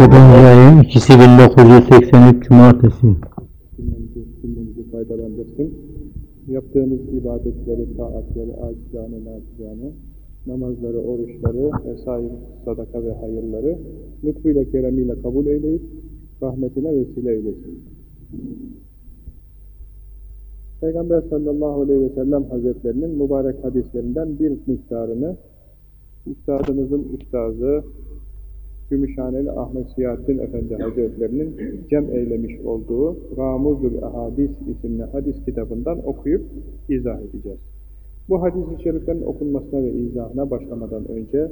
7. ayın ikisi 1983 Cumartesi. Dinlerimizi faydalandırsın. Yaptığımız ibadetleri, taatleri, acizane, nacizane, namazları, oruçları, vesaire sadaka ve hayırları lütfuyla, keremiyle kabul eyleyip rahmetine vesile eylesin. Peygamber sallallahu aleyhi ve sellem hazretlerinin mübarek hadislerinden bir miktarını üstadımızın üstazı Gümüşhaneli Ahmet Siyahattin Efendi Hazretlerinin cem eylemiş olduğu Ramuzul Ahadis isimli hadis kitabından okuyup izah edeceğiz. Bu hadis-i şeriflerin okunmasına ve izahına başlamadan önce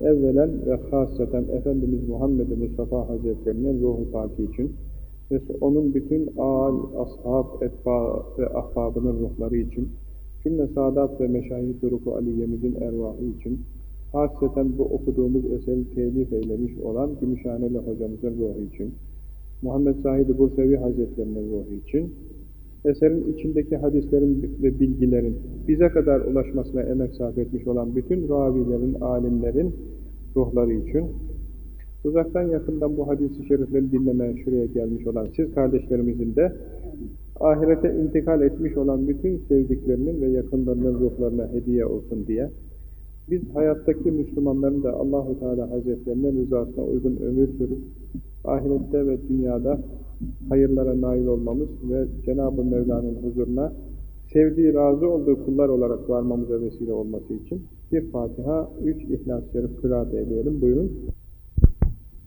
evvelen ve hasreten Efendimiz Muhammed Mustafa Hazretlerinin ruhu paki için ve onun bütün âl, ashab, etba ve ahbabının ruhları için cümle saadat ve meşayih duruku aliyemizin ervahı için hasreten bu okuduğumuz eseri telif eylemiş olan Gümüşhaneli hocamızın ruhu için, Muhammed Zahid-i Bursevi Hazretlerinin ruhu için, eserin içindeki hadislerin ve bilgilerin bize kadar ulaşmasına emek sarf etmiş olan bütün ravilerin, alimlerin ruhları için, uzaktan yakından bu hadis-i şerifleri dinlemeye şuraya gelmiş olan siz kardeşlerimizin de ahirete intikal etmiş olan bütün sevdiklerinin ve yakınlarının ruhlarına hediye olsun diye biz hayattaki Müslümanların da Allahu Teala Hazretlerinin rızasına uygun ömür sürüp ahirette ve dünyada hayırlara nail olmamız ve Cenab-ı Mevla'nın huzuruna sevdiği, razı olduğu kullar olarak varmamıza vesile olması için bir Fatiha, üç İhlas-ı Şerif kıraat eyleyelim. Buyurun.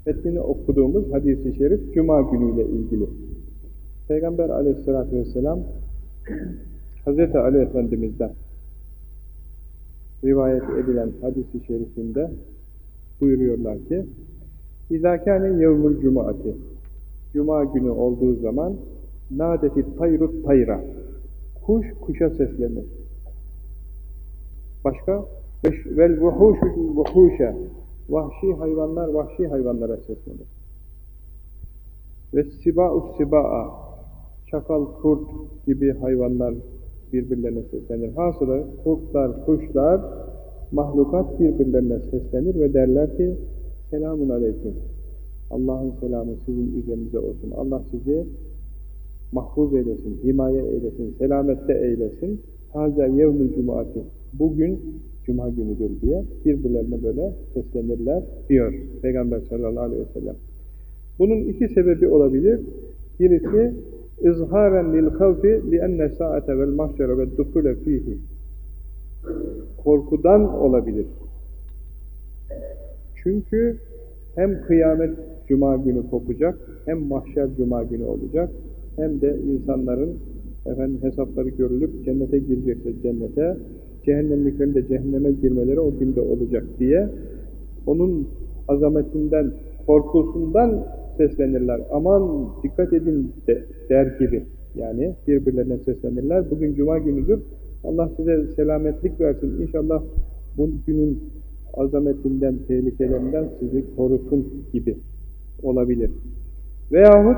Metnini okuduğumuz hadis-i şerif Cuma günüyle ilgili. Peygamber aleyhissalatü vesselam Hz. Ali Efendimiz'den rivayet edilen hadisi şerifinde buyuruyorlar ki İzâkâne yevmül cumaati Cuma günü olduğu zaman nâdeti tayrut tayra kuş kuşa seslenir. Başka vel vuhuşu vuhuşa vahşi hayvanlar vahşi hayvanlara seslenir. Ve siba'u siba'a çakal, kurt gibi hayvanlar birbirlerine seslenir. Hasılı kurtlar, kuşlar, mahlukat birbirlerine seslenir ve derler ki Selamun Aleyküm. Allah'ın selamı sizin üzerinize olsun. Allah sizi mahfuz eylesin, himaye eylesin, selamette eylesin. Haza yevmül cumati. Bugün cuma günüdür diye birbirlerine böyle seslenirler diyor Peygamber sallallahu aleyhi ve sellem. Bunun iki sebebi olabilir. Birisi izharen lil havfi li enne saate vel mahşere ve dukule fihi korkudan olabilir. Çünkü hem kıyamet cuma günü kopacak, hem mahşer cuma günü olacak, hem de insanların efendim hesapları görülüp cennete girecekse cennete, cehennemliklerin de cehenneme girmeleri o günde olacak diye onun azametinden, korkusundan seslenirler. Aman dikkat edin de, der gibi. Yani birbirlerine seslenirler. Bugün cuma günüdür. Allah size selametlik versin. İnşallah bu günün azametinden, tehlikelerinden sizi korusun gibi olabilir. Veyahut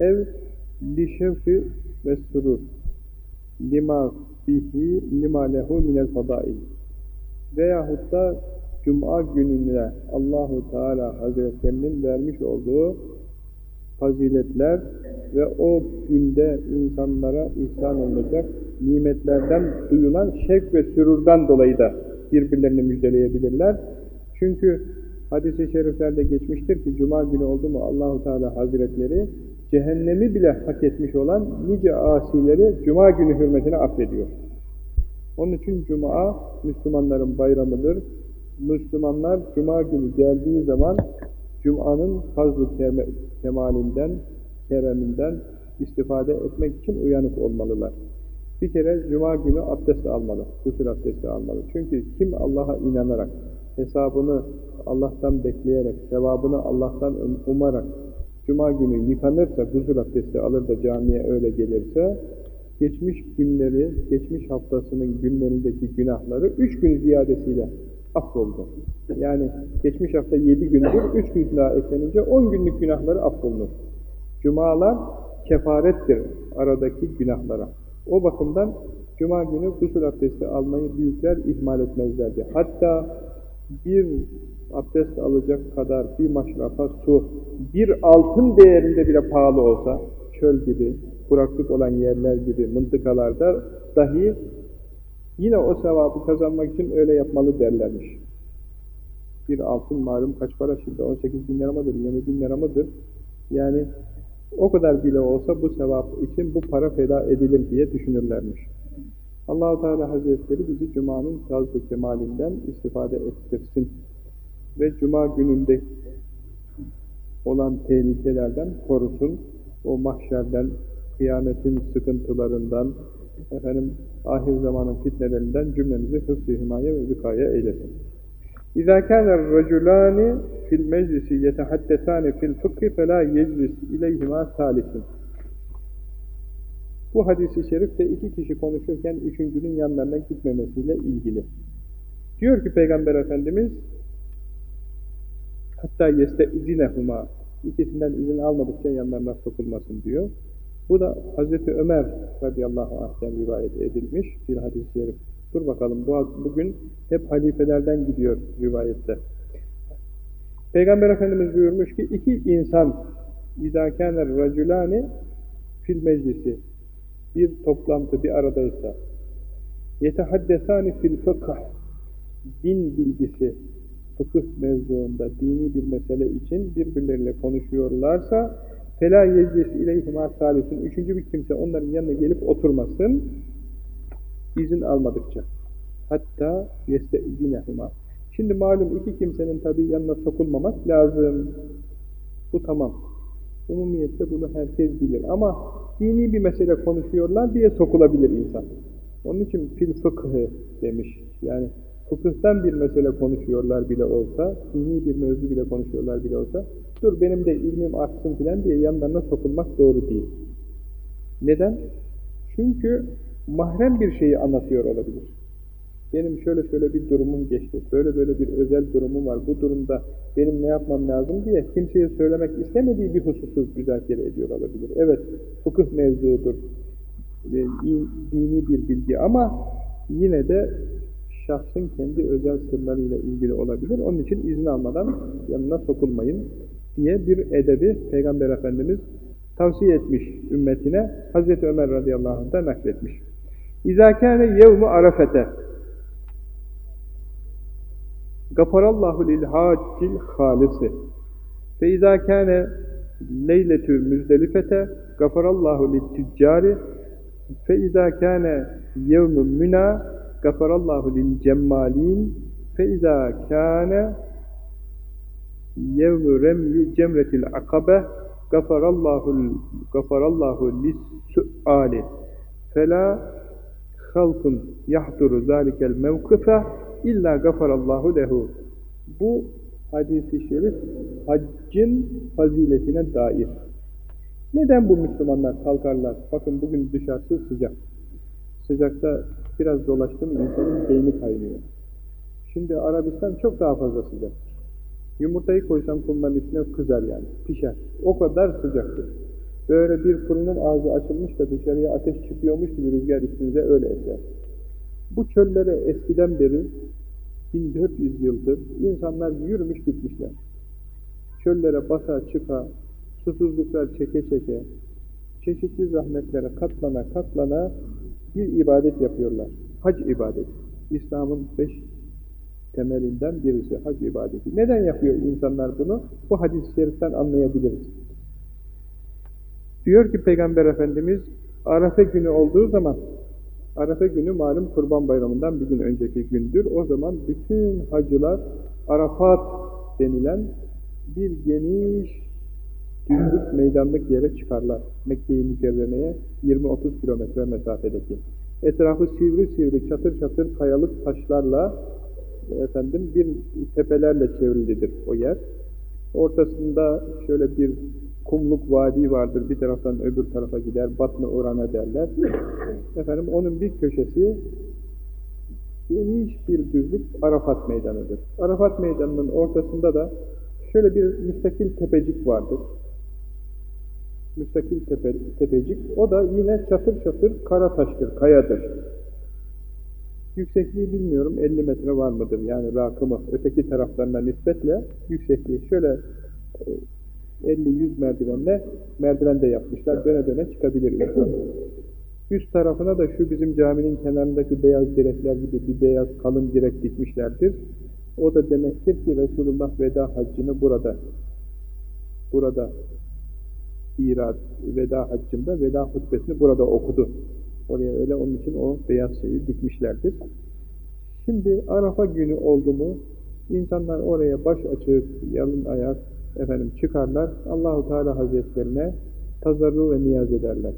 ev lişevfi ve surur lima fihi lima lehu minel fadail veyahut da Cuma gününe Allahu Teala Hazretlerinin vermiş olduğu faziletler ve o günde insanlara ihsan olacak nimetlerden duyulan şevk ve sürurdan dolayı da birbirlerini müjdeleyebilirler. Çünkü hadis-i şeriflerde geçmiştir ki Cuma günü oldu mu Allahu Teala Hazretleri cehennemi bile hak etmiş olan nice asileri Cuma günü hürmetine affediyor. Onun için Cuma Müslümanların bayramıdır. Müslümanlar Cuma günü geldiği zaman Cuma'nın fazl-ı kemalinden, kereminden istifade etmek için uyanık olmalılar. Bir kere Cuma günü abdest almalı, gusül abdesti almalı. Çünkü kim Allah'a inanarak, hesabını Allah'tan bekleyerek, sevabını Allah'tan umarak Cuma günü yıkanırsa, gusül abdesti alır da camiye öyle gelirse, geçmiş günleri, geçmiş haftasının günlerindeki günahları üç gün ziyadesiyle affoldu. Yani geçmiş hafta yedi gündür, üç gün daha eklenince on günlük günahları affolunur. Cumalar kefarettir aradaki günahlara. O bakımdan Cuma günü gusül abdesti almayı büyükler ihmal etmezlerdi. Hatta bir abdest alacak kadar bir maşrafa su, bir altın değerinde bile pahalı olsa, çöl gibi, kuraklık olan yerler gibi mıntıkalarda dahi yine o sevabı kazanmak için öyle yapmalı derlermiş. Bir altın malum kaç para şimdi? 18 bin lira mıdır? 20 bin lira mıdır? Yani o kadar bile olsa bu sevap için bu para feda edilir diye düşünürlermiş. Allahu Teala Hazretleri bizi Cuma'nın tazlı kemalinden istifade ettirsin ve Cuma gününde olan tehlikelerden korusun, o mahşerden, kıyametin sıkıntılarından, efendim ahir zamanın fitnelerinden cümlemizi hıfz-ı himaye ve vikaya eylesin. İzâ kâner racülâni fil meclisi yetehaddesâne fil fıkhı felâ yeclis ileyhimâ sâlisin. Bu hadisi şerif de iki kişi konuşurken üçüncünün yanlarına gitmemesiyle ilgili. Diyor ki Peygamber Efendimiz hatta yeste izinehuma ikisinden izin almadıkça yanlarına sokulmasın diyor. Bu da Hazreti Ömer radıyallahu anh'ten rivayet edilmiş bir hadis-i şerif. Dur bakalım bu, bugün hep halifelerden gidiyor rivayette. Peygamber Efendimiz buyurmuş ki iki insan idâkâner racülâni fil meclisi bir toplantı bir aradaysa yetehaddesâni fil fıkh din bilgisi fıkıh mevzuunda dini bir mesele için birbirleriyle konuşuyorlarsa fela yeclis ileyhima salisin üçüncü bir kimse onların yanına gelip oturmasın izin almadıkça. Hatta izinehuma şimdi malum iki kimsenin tabi yanına sokulmamak lazım. Bu tamam. Umumiyette bunu herkes bilir. Ama dini bir mesele konuşuyorlar diye sokulabilir insan. Onun için fil fıkhı demiş. Yani fıkıhtan bir mesele konuşuyorlar bile olsa, dini bir mevzu bile konuşuyorlar bile olsa, dur benim de ilmim artsın filan diye yanlarına sokulmak doğru değil. Neden? Çünkü mahrem bir şeyi anlatıyor olabilir. Benim şöyle şöyle bir durumum geçti, böyle böyle bir özel durumum var, bu durumda benim ne yapmam lazım diye kimseye söylemek istemediği bir hususu müzakere ediyor olabilir. Evet, fıkıh mevzudur, dini bir bilgi ama yine de şahsın kendi özel sırlarıyla ilgili olabilir. Onun için izin almadan yanına sokulmayın diye bir edebi Peygamber Efendimiz tavsiye etmiş ümmetine. Hazreti Ömer radıyallahu anh da nakletmiş. İzâ kâne yevmu arafete gafarallahu lil haccil halisi fe izâ kâne leyletü müzdelifete gafarallahu lil tüccari fe izâ kâne yevmu münâ gafarallahu lil cemmalin fe izâ kâne yevmü remyi cemretil akabe gafarallahu gafarallahu lis suali fela halkun yahduru zalikel mevkıfe illa gafarallahu lehu. Bu hadisi şerif haccın faziletine dair. Neden bu Müslümanlar kalkarlar? Bakın bugün dışarısı sıcak. Sıcakta biraz dolaştım insanın beyni kaynıyor. Şimdi Arabistan çok daha fazla sıcaktır. Yumurtayı koysam kumların üstüne kızar yani, pişer. O kadar sıcaktır. Böyle bir fırının ağzı açılmış da dışarıya ateş çıkıyormuş gibi rüzgar üstünüze öyle eser. Bu çöllere eskiden beri 1400 yıldır insanlar yürümüş gitmişler. Çöllere basa çıka, susuzluklar çeke çeke, çeşitli zahmetlere katlana katlana bir ibadet yapıyorlar. Hac ibadeti. İslam'ın beş temelinden birisi hac ibadeti. Neden yapıyor insanlar bunu? Bu hadis-i şeriften anlayabiliriz. Diyor ki Peygamber Efendimiz Arafa günü olduğu zaman Arafa günü malum Kurban Bayramı'ndan bir gün önceki gündür. O zaman bütün hacılar Arafat denilen bir geniş düzlük meydanlık yere çıkarlar. Mekke-i Mükerreme'ye 20-30 kilometre mesafedeki. Etrafı sivri sivri, çatır çatır kayalık taşlarla efendim bir tepelerle çevrilidir o yer. Ortasında şöyle bir kumluk vadi vardır. Bir taraftan öbür tarafa gider. Batma orana derler. Efendim onun bir köşesi geniş bir düzlük Arafat meydanıdır. Arafat meydanının ortasında da şöyle bir müstakil tepecik vardır müstakil tepe, tepecik. O da yine çatır çatır kara taştır, kayadır. Yüksekliği bilmiyorum 50 metre var mıdır yani rakımı öteki taraflarına nispetle yüksekliği şöyle 50-100 e, merdivenle merdiven de yapmışlar döne döne çıkabilir insan. Üst tarafına da şu bizim caminin kenarındaki beyaz direkler gibi bir beyaz kalın direk dikmişlerdir. O da demektir ki Resulullah veda haccını burada burada İrad veda haccında veda hutbesini burada okudu. Oraya öyle onun için o beyaz şeyi dikmişlerdir. Şimdi Arafa günü oldu mu insanlar oraya baş açıp yalın ayak efendim çıkarlar. Allahu Teala Hazretlerine tazarru ve niyaz ederler.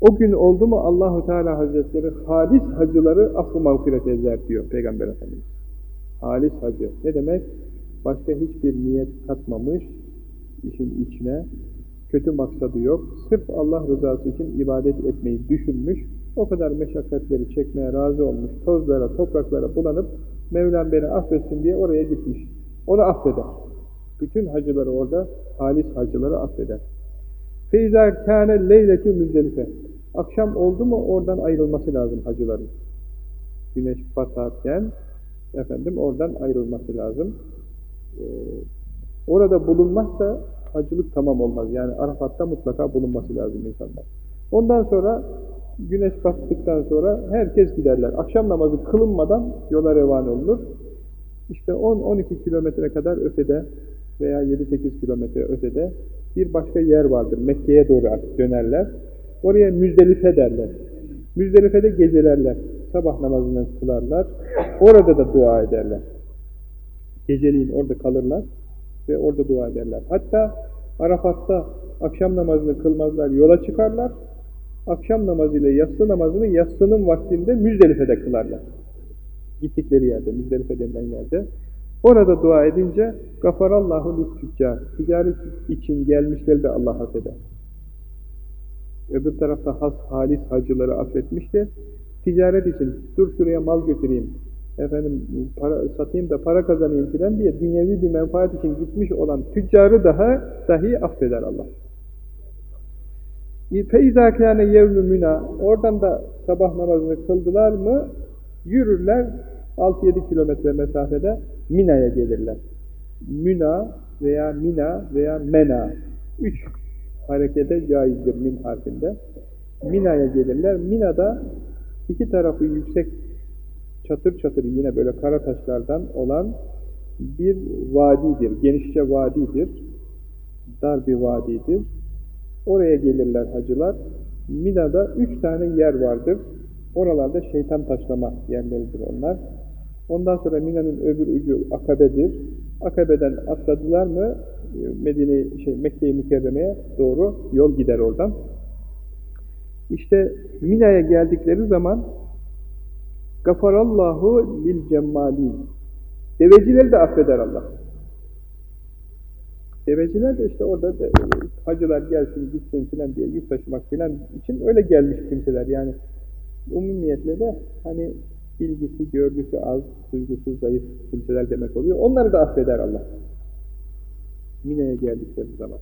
O gün oldu mu Allahu Teala Hazretleri halis hacıları affı mağfiret eder diyor Peygamber Efendimiz. Halis hacı. Ne demek? Başka hiçbir niyet katmamış işin içine. Kötü maksadı yok. Sırf Allah rızası için ibadet etmeyi düşünmüş. O kadar meşakkatleri çekmeye razı olmuş. Tozlara, topraklara bulanıp Mevlam beni affetsin diye oraya gitmiş. Onu affeder. Bütün hacıları orada, halis hacıları affeder. Feyza kâne leyletü müzdelife. Akşam oldu mu oradan ayrılması lazım hacıların. Güneş batarken efendim oradan ayrılması lazım. Ee, orada bulunmazsa hacılık tamam olmaz. Yani Arafat'ta mutlaka bulunması lazım insanlar. Ondan sonra güneş battıktan sonra herkes giderler. Akşam namazı kılınmadan yola revan olunur. İşte 10-12 kilometre kadar ötede veya 7-8 kilometre ötede bir başka yer vardır. Mekke'ye doğru dönerler. Oraya Müzdelife derler. Müzdelife'de gecelerler. Sabah namazını kılarlar. Orada da dua ederler. Geceliğin orada kalırlar ve orada dua ederler. Hatta Arafat'ta akşam namazını kılmazlar, yola çıkarlar. Akşam namazı ile yatsı namazını yatsının vaktinde Müzdelife'de kılarlar. Gittikleri yerde, Müzdelife denilen yerde. Orada dua edince gafarallahu lütfüccar. Ticaret için gelmişleri de Allah affeder. Öbür tarafta has halis hacıları affetmişti. Ticaret için dur şuraya mal götüreyim, efendim para satayım da para kazanayım filan diye dünyevi bir menfaat için gitmiş olan tüccarı daha dahi affeder Allah. فَاِذَا كَانَ يَوْمُ mina Oradan da sabah namazını kıldılar mı yürürler 6-7 kilometre mesafede Mina'ya gelirler. Mina veya Mina veya Mena. Üç harekete caizdir min harfinde. Mina'ya gelirler. Mina'da iki tarafı yüksek çatır çatır yine böyle kara taşlardan olan bir vadidir. Genişçe vadidir. Dar bir vadidir. Oraya gelirler hacılar. Mina'da üç tane yer vardır. Oralarda şeytan taşlama yerleridir onlar. Ondan sonra Mina'nın öbür ucu Akabe'dir. Akabe'den atladılar mı Medine şey Mekke'yi Mükerreme'ye doğru yol gider oradan. İşte Mina'ya geldikleri zaman Gafarallahu lil cemmali. Devecileri de affeder Allah. Deveciler de işte orada de, hacılar gelsin, gitsin filan diye yük taşımak filan için öyle gelmiş kimseler. Yani umumiyetle de hani bilgisi, görgüsü az, duygusu zayıf kimseler demek oluyor. Onları da affeder Allah. Mine'ye geldikleri zaman.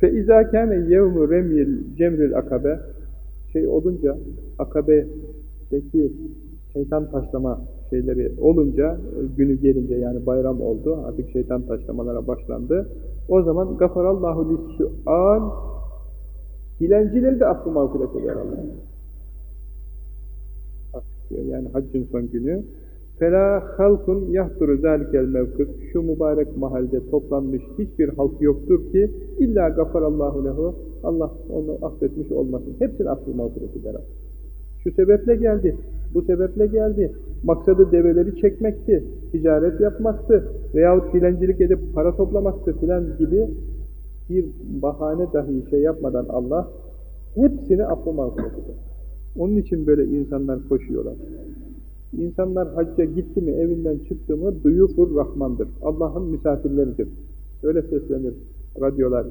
Fe izâ kâne yevmü remyil cemril akabe şey olunca, akabedeki şeytan taşlama şeyleri olunca, günü gelince yani bayram oldu, artık şeytan taşlamalara başlandı. O zaman gafarallahu lissual dilencileri de affı mağfiret eder Allah. Yani haccın son günü Fela halkun yahduru zalikel mevkıf. Şu mübarek mahalde toplanmış hiçbir halk yoktur ki illa gafarallahu lehu. Allah onu affetmiş olmasın. Hepsini affı mağfiret eder. Şu sebeple geldi. Bu sebeple geldi. Maksadı develeri çekmekti. Ticaret yapmaktı. Veyahut dilencilik edip para toplamaktı filan gibi bir bahane dahi şey yapmadan Allah hepsini affı mağfiret. Onun için böyle insanlar koşuyorlar. İnsanlar hacca gitti mi, evinden çıktı mı duyufur Rahmandır. Allah'ın misafirleridir. Öyle seslenir radyolar.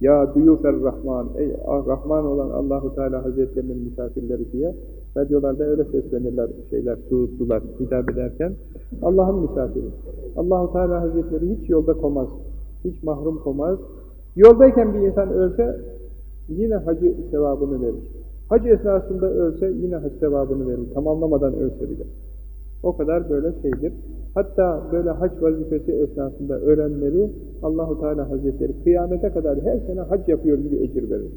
Ya duyufer Rahman, ey Rahman olan Allahu Teala Hazretlerinin misafirleri diye radyolarda öyle seslenirler şeyler, suudlular hitap ederken. Allah'ın misafiri. Allahu Teala Hazretleri hiç yolda komaz, hiç mahrum komaz. Yoldayken bir insan ölse yine hacı sevabını verir. Hac esnasında ölse yine hac sevabını verir. Tamamlamadan ölse bile. O kadar böyle şeydir. Hatta böyle hac vazifesi esnasında ölenleri Allahu Teala Hazretleri kıyamete kadar her sene hac yapıyor gibi ecir verir.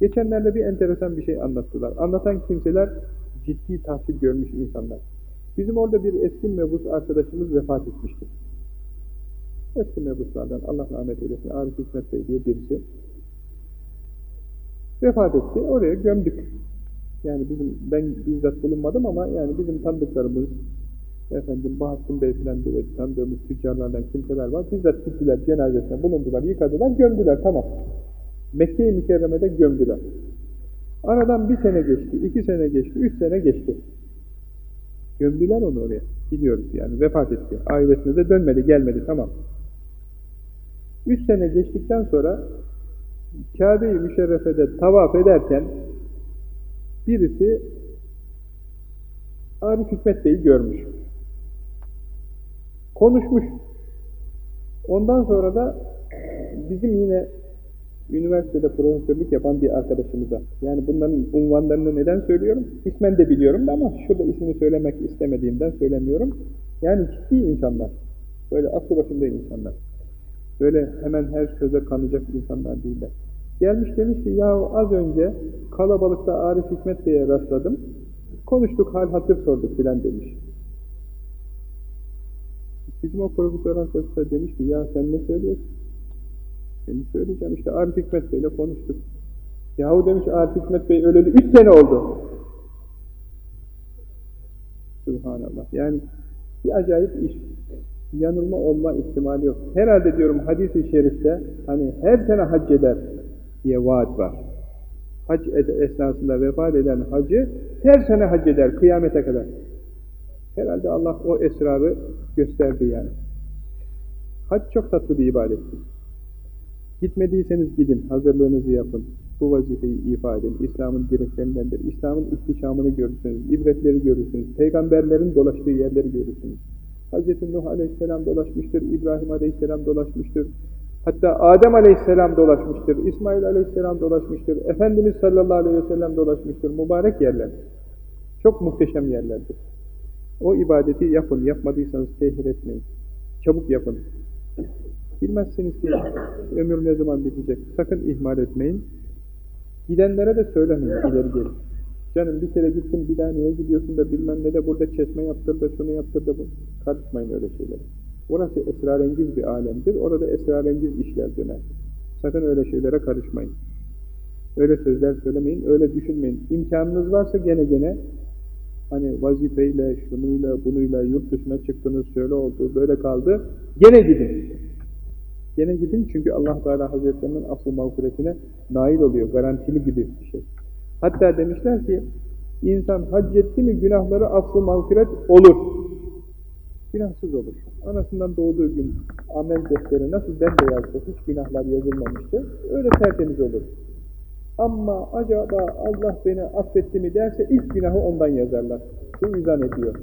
Geçenlerde bir enteresan bir şey anlattılar. Anlatan kimseler ciddi tahsil görmüş insanlar. Bizim orada bir eski mebus arkadaşımız vefat etmişti. Eski mebuslardan Allah rahmet eylesin Arif Hikmet Bey diye birisi vefat etti. Oraya gömdük. Yani bizim ben bizzat bulunmadım ama yani bizim tanıdıklarımız efendim Bahattin Bey filan böyle tanıdığımız tüccarlardan kimseler var. Bizzat gittiler cenazesine bulundular, yıkadılar, gömdüler tamam. Mekke-i Mükerreme'de gömdüler. Aradan bir sene geçti, iki sene geçti, üç sene geçti. Gömdüler onu oraya. Gidiyoruz yani vefat etti. Ailesine de dönmedi, gelmedi tamam. Üç sene geçtikten sonra Kabe-i Müşerrefe'de tavaf ederken birisi Arif Hikmet Bey'i görmüş. Konuşmuş. Ondan sonra da bizim yine üniversitede profesörlük yapan bir arkadaşımıza, yani bunların unvanlarını neden söylüyorum? İsmen de biliyorum da ama şurada ismini söylemek istemediğimden söylemiyorum. Yani ciddi insanlar, böyle aklı başında insanlar. Böyle hemen her söze kanacak insanlar değiller. Gelmiş demiş ki, ya az önce kalabalıkta Arif Hikmet Bey'e rastladım, konuştuk, hal hatır sorduk filan demiş. Bizim o profesör arkadaşlar demiş ki, ya sen ne söylüyorsun? Seni söyleyeceğim işte Arif Hikmet Bey'le konuştuk. Yahu demiş Arif Hikmet Bey öleli üç sene oldu. Subhanallah. Yani bir acayip iş. Yanılma olma ihtimali yok. Herhalde diyorum hadis-i şerifte hani her sene hac eder diye vaat var. Hac esnasında vefat eden hacı her sene hac eder kıyamete kadar. Herhalde Allah o esrarı gösterdi yani. Hac çok tatlı bir ibadettir. Gitmediyseniz gidin, hazırlığınızı yapın. Bu vazifeyi ifa edin. İslam'ın direklerindendir. İslam'ın ihtişamını görürsünüz, ibretleri görürsünüz. Peygamberlerin dolaştığı yerleri görürsünüz. Hz. Nuh Aleyhisselam dolaşmıştır, İbrahim Aleyhisselam dolaşmıştır. Hatta Adem Aleyhisselam dolaşmıştır, İsmail Aleyhisselam dolaşmıştır, Efendimiz sallallahu aleyhi ve sellem dolaşmıştır. Mübarek yerler. Çok muhteşem yerlerdir. O ibadeti yapın, yapmadıysanız tehir etmeyin. Çabuk yapın. Bilmezsiniz ki ömür ne zaman bitecek. Sakın ihmal etmeyin. Gidenlere de söylemeyin ileri geri. Canım bir kere gittin bir daha niye gidiyorsun da bilmem ne de burada çeşme yaptır da şunu yaptır da bu. Karışmayın öyle şeylere. Orası esrarengiz bir alemdir. Orada esrarengiz işler döner. Sakın öyle şeylere karışmayın. Öyle sözler söylemeyin, öyle düşünmeyin. İmkanınız varsa gene gene hani vazifeyle, şunuyla, bunuyla yurt dışına çıktınız, şöyle oldu, böyle kaldı. Gene gidin. Gene gidin çünkü allah Teala Hazretlerinin asıl mağfiretine nail oluyor. Garantili gibi bir şey. Hatta demişler ki insan hac etti mi günahları affı mağfiret olur. Günahsız olur. Anasından doğduğu gün amel defteri nasıl bembeyazdı, hiç günahlar yazılmamıştı. Öyle tertemiz olur. Ama acaba Allah beni affetti mi derse ilk günahı ondan yazarlar. Bu izan ediyor.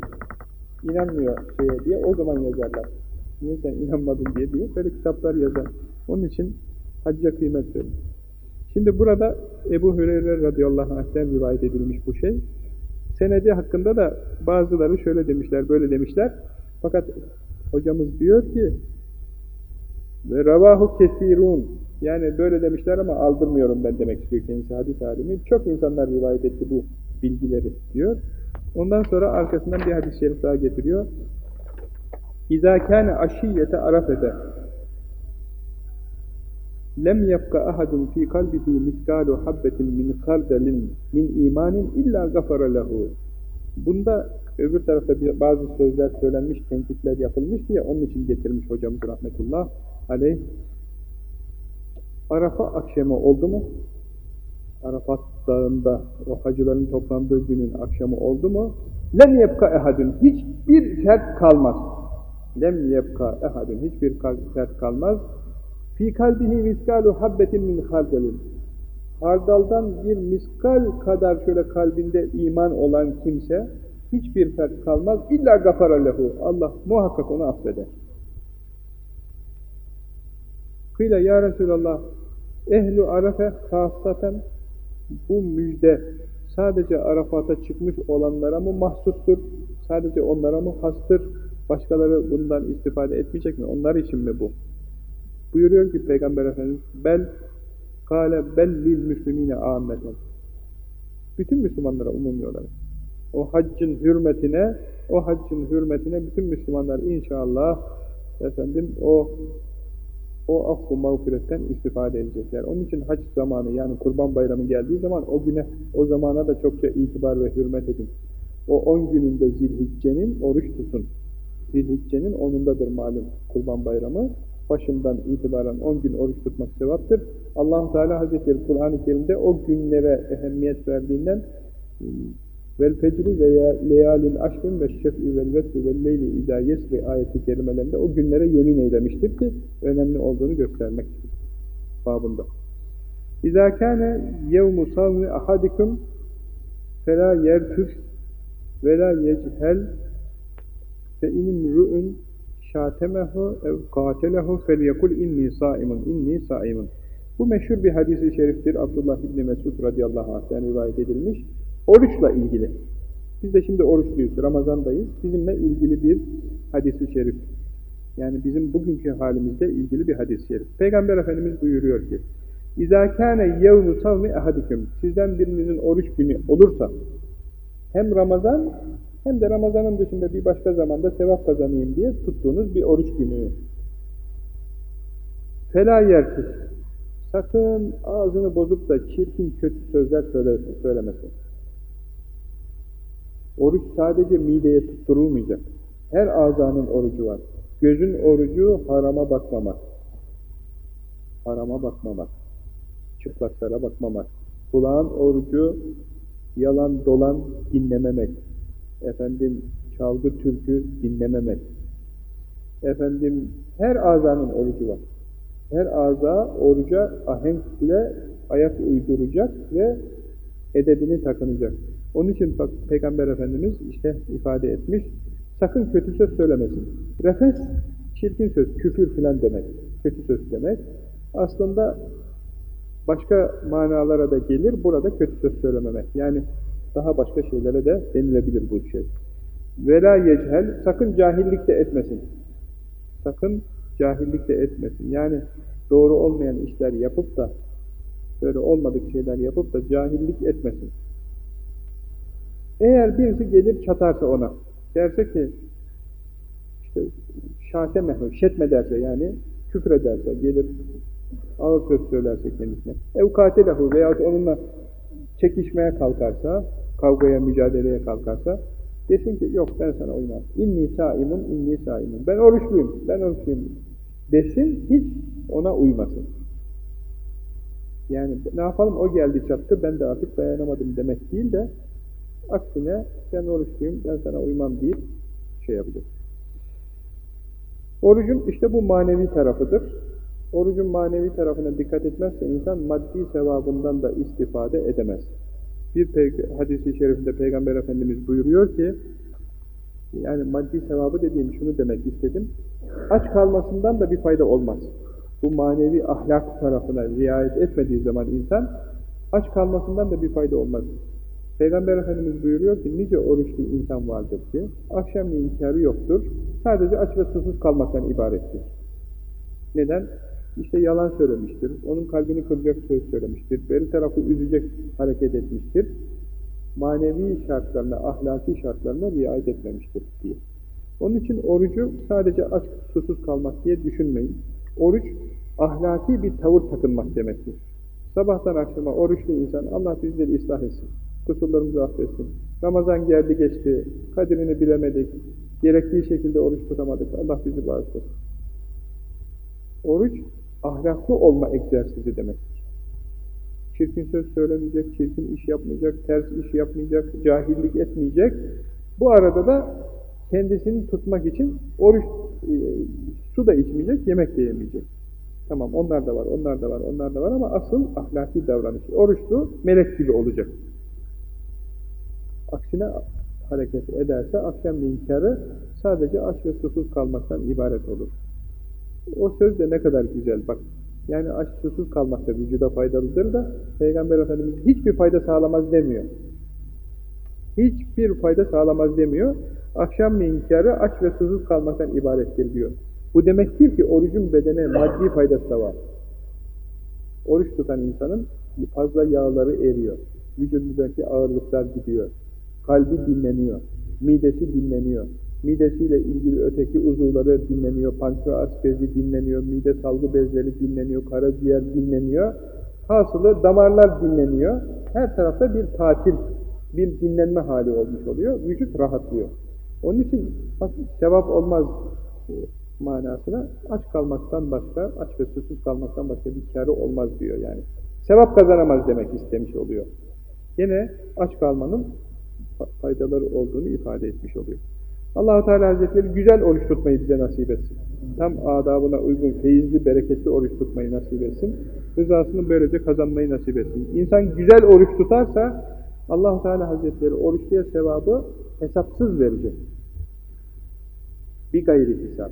İnanmıyor şeye diye o zaman yazarlar. Niye sen inanmadın diye diye böyle kitaplar yazar. Onun için hacca kıymet verin. Şimdi burada Ebu Hüreyre radıyallahu anh'ten rivayet edilmiş bu şey. Senedi hakkında da bazıları şöyle demişler, böyle demişler. Fakat hocamız diyor ki ve ravahu kesirun yani böyle demişler ama aldırmıyorum ben demek istiyor kendisi hadis alimi. Çok insanlar rivayet etti bu bilgileri diyor. Ondan sonra arkasından bir hadis-i şerif daha getiriyor. İzâ kâne aşiyyete arafete lem yebka ahadun fi kalbihi miskalu habbetin min kardelin min imanin illa gafara lehu. Bunda öbür tarafta bazı sözler söylenmiş, tenkitler yapılmış diye onun için getirmiş hocamız rahmetullah aleyh. Arafa akşamı oldu mu? Arafat dağında o hacıların toplandığı günün akşamı oldu mu? Lem yebka ehadun. Hiçbir fert kalmaz. Lem yebka ehadun. Hiçbir fert kalmaz. Fi kalbihi miskalu habbetin min haldelin. Hardaldan bir miskal kadar şöyle kalbinde iman olan kimse hiçbir fert kalmaz. İlla gafara lehu. Allah muhakkak onu affeder. Kıyla ya Resulallah ehlu arafe hasaten bu müjde sadece Arafat'a çıkmış olanlara mı mahsustur? Sadece onlara mı hastır? Başkaları bundan istifade etmeyecek mi? Onlar için mi bu? Buyuruyor ki Peygamber Efendimiz bel kâle bellil müslimine âmmeten bütün Müslümanlara umumi o haccın hürmetine o haccın hürmetine bütün Müslümanlar inşallah efendim o o affı mağfiretten istifade edecekler. Onun için hac zamanı yani kurban bayramı geldiği zaman o güne, o zamana da çokça itibar ve hürmet edin. O on gününde zilhiccenin oruç tutun. Zilhiccenin onundadır malum kurban bayramı. Başından itibaren on gün oruç tutmak sevaptır. allah Teala Hazretleri Kur'an-ı Kerim'de o günlere ehemmiyet verdiğinden vel fecri veya leyalin aşkın ve şef'i vel vesri vel leyli idâ yesri ayeti kerimelerinde o günlere yemin eylemiştir ki önemli olduğunu göstermek babında. İzâ kâne yevmu savmi ahadikum felâ yertüf ve lâ yechel fe inim ru'un şâtemehu ev kâtelehu fel yekul inni saimun inni saimun bu meşhur bir hadis-i şeriftir. Abdullah İbni Mesud radıyallahu anh'ten rivayet edilmiş. Oruçla ilgili. Biz de şimdi oruçluyuz, Ramazan'dayız. Bizimle ilgili bir hadis-i şerif. Yani bizim bugünkü halimizde ilgili bir hadis-i şerif. Peygamber Efendimiz buyuruyor ki, İzâ kâne yevnu savmi ehadiküm. Sizden birinizin oruç günü olursa, hem Ramazan, hem de Ramazan'ın dışında bir başka zamanda sevap kazanayım diye tuttuğunuz bir oruç günü. Fela yersiz. Sakın ağzını bozup da çirkin kötü sözler söyle, söylemesin. Oruç sadece mideye tutturulmayacak. Her azanın orucu var. Gözün orucu harama bakmamak. Harama bakmamak. Çıplaklara bakmamak. Kulağın orucu yalan dolan dinlememek. Efendim çalgı türkü dinlememek. Efendim her azanın orucu var. Her aza oruca ahenkle ayak uyduracak ve edebini takınacak. Onun için Peygamber Efendimiz işte ifade etmiş, sakın kötü söz söylemesin. Refes, çirkin söz, küfür filan demek, kötü söz demek. Aslında başka manalara da gelir, burada kötü söz söylememek. Yani daha başka şeylere de denilebilir bu şey. Vela yechel, sakın cahillik de etmesin. Sakın cahillik de etmesin. Yani doğru olmayan işler yapıp da, böyle olmadık şeyler yapıp da cahillik etmesin. Eğer birisi gelir çatarsa ona, derse ki, işte şate şetme derse yani, küfür ederse, gelir ağır söz söylerse kendisine, evkatelehu veyahut onunla çekişmeye kalkarsa, kavgaya, mücadeleye kalkarsa, desin ki yok ben sana uymam. İnni saimun, inni saimun. Ben oruçluyum, ben oruçluyum. Desin, hiç ona uymasın. Yani ne yapalım o geldi çattı, ben de artık dayanamadım demek değil de, Aksine ben oruçluyum, ben sana uymam deyip şey yapacak. Orucun işte bu manevi tarafıdır. Orucun manevi tarafına dikkat etmezse insan maddi sevabından da istifade edemez. Bir hadisi şerifinde Peygamber Efendimiz buyuruyor ki, yani maddi sevabı dediğim şunu demek istedim, aç kalmasından da bir fayda olmaz. Bu manevi ahlak tarafına riayet etmediği zaman insan, aç kalmasından da bir fayda olmaz. Peygamber Efendimiz buyuruyor ki nice oruçlu insan vardır ki akşamleyin inkârı yoktur. Sadece aç ve susuz kalmaktan ibarettir. Neden? İşte yalan söylemiştir. Onun kalbini kıracak söz söylemiştir. Beri tarafı üzecek hareket etmiştir. Manevi şartlarına, ahlaki şartlarına riayet etmemiştir diye. Onun için orucu sadece aç susuz kalmak diye düşünmeyin. Oruç ahlaki bir tavır takınmak demektir. Sabahtan akşama oruçlu insan Allah bizleri ıslah etsin kusurlarımızı affetsin. Ramazan geldi geçti, kadrini bilemedik, gerektiği şekilde oruç tutamadık, Allah bizi bağışlasın. Oruç, ahlaklı olma egzersizi demektir. Çirkin söz söylemeyecek, çirkin iş yapmayacak, ters iş yapmayacak, cahillik etmeyecek. Bu arada da kendisini tutmak için oruç, e, su da içmeyecek, yemek de yemeyecek. Tamam onlar da var, onlar da var, onlar da var ama asıl ahlaki davranış. Oruçlu melek gibi olacak. Aksine hareket ederse akşamleyin karı sadece aç ve susuz kalmaktan ibaret olur. O söz de ne kadar güzel bak. Yani aç susuz kalmak da vücuda faydalıdır da Peygamber Efendimiz hiçbir fayda sağlamaz demiyor. Hiçbir fayda sağlamaz demiyor. Akşam inkârı aç ve susuz kalmaktan ibarettir diyor. Bu demektir ki orucun bedene maddi faydası da var. Oruç tutan insanın fazla yağları eriyor. Vücudundaki ağırlıklar gidiyor. Kalbi dinleniyor. Midesi dinleniyor. Midesiyle ilgili öteki uzuvları dinleniyor. Pankreas bezi dinleniyor. Mide salgı bezleri dinleniyor. Karaciğer dinleniyor. Hasılı damarlar dinleniyor. Her tarafta bir tatil, bir dinlenme hali olmuş oluyor. Vücut rahatlıyor. Onun için sevap olmaz manasına aç kalmaktan başka, aç ve susuz kalmaktan başka bir kârı olmaz diyor yani. Sevap kazanamaz demek istemiş oluyor. Yine aç kalmanın faydaları olduğunu ifade etmiş oluyor. allah Teala Hazretleri güzel oruç tutmayı bize nasip etsin. Tam adabına uygun, feyizli, bereketli oruç tutmayı nasip etsin. Rızasını böylece kazanmayı nasip etsin. İnsan güzel oruç tutarsa allah Teala Hazretleri oruçluya sevabı hesapsız verecek. Bir gayri hesap.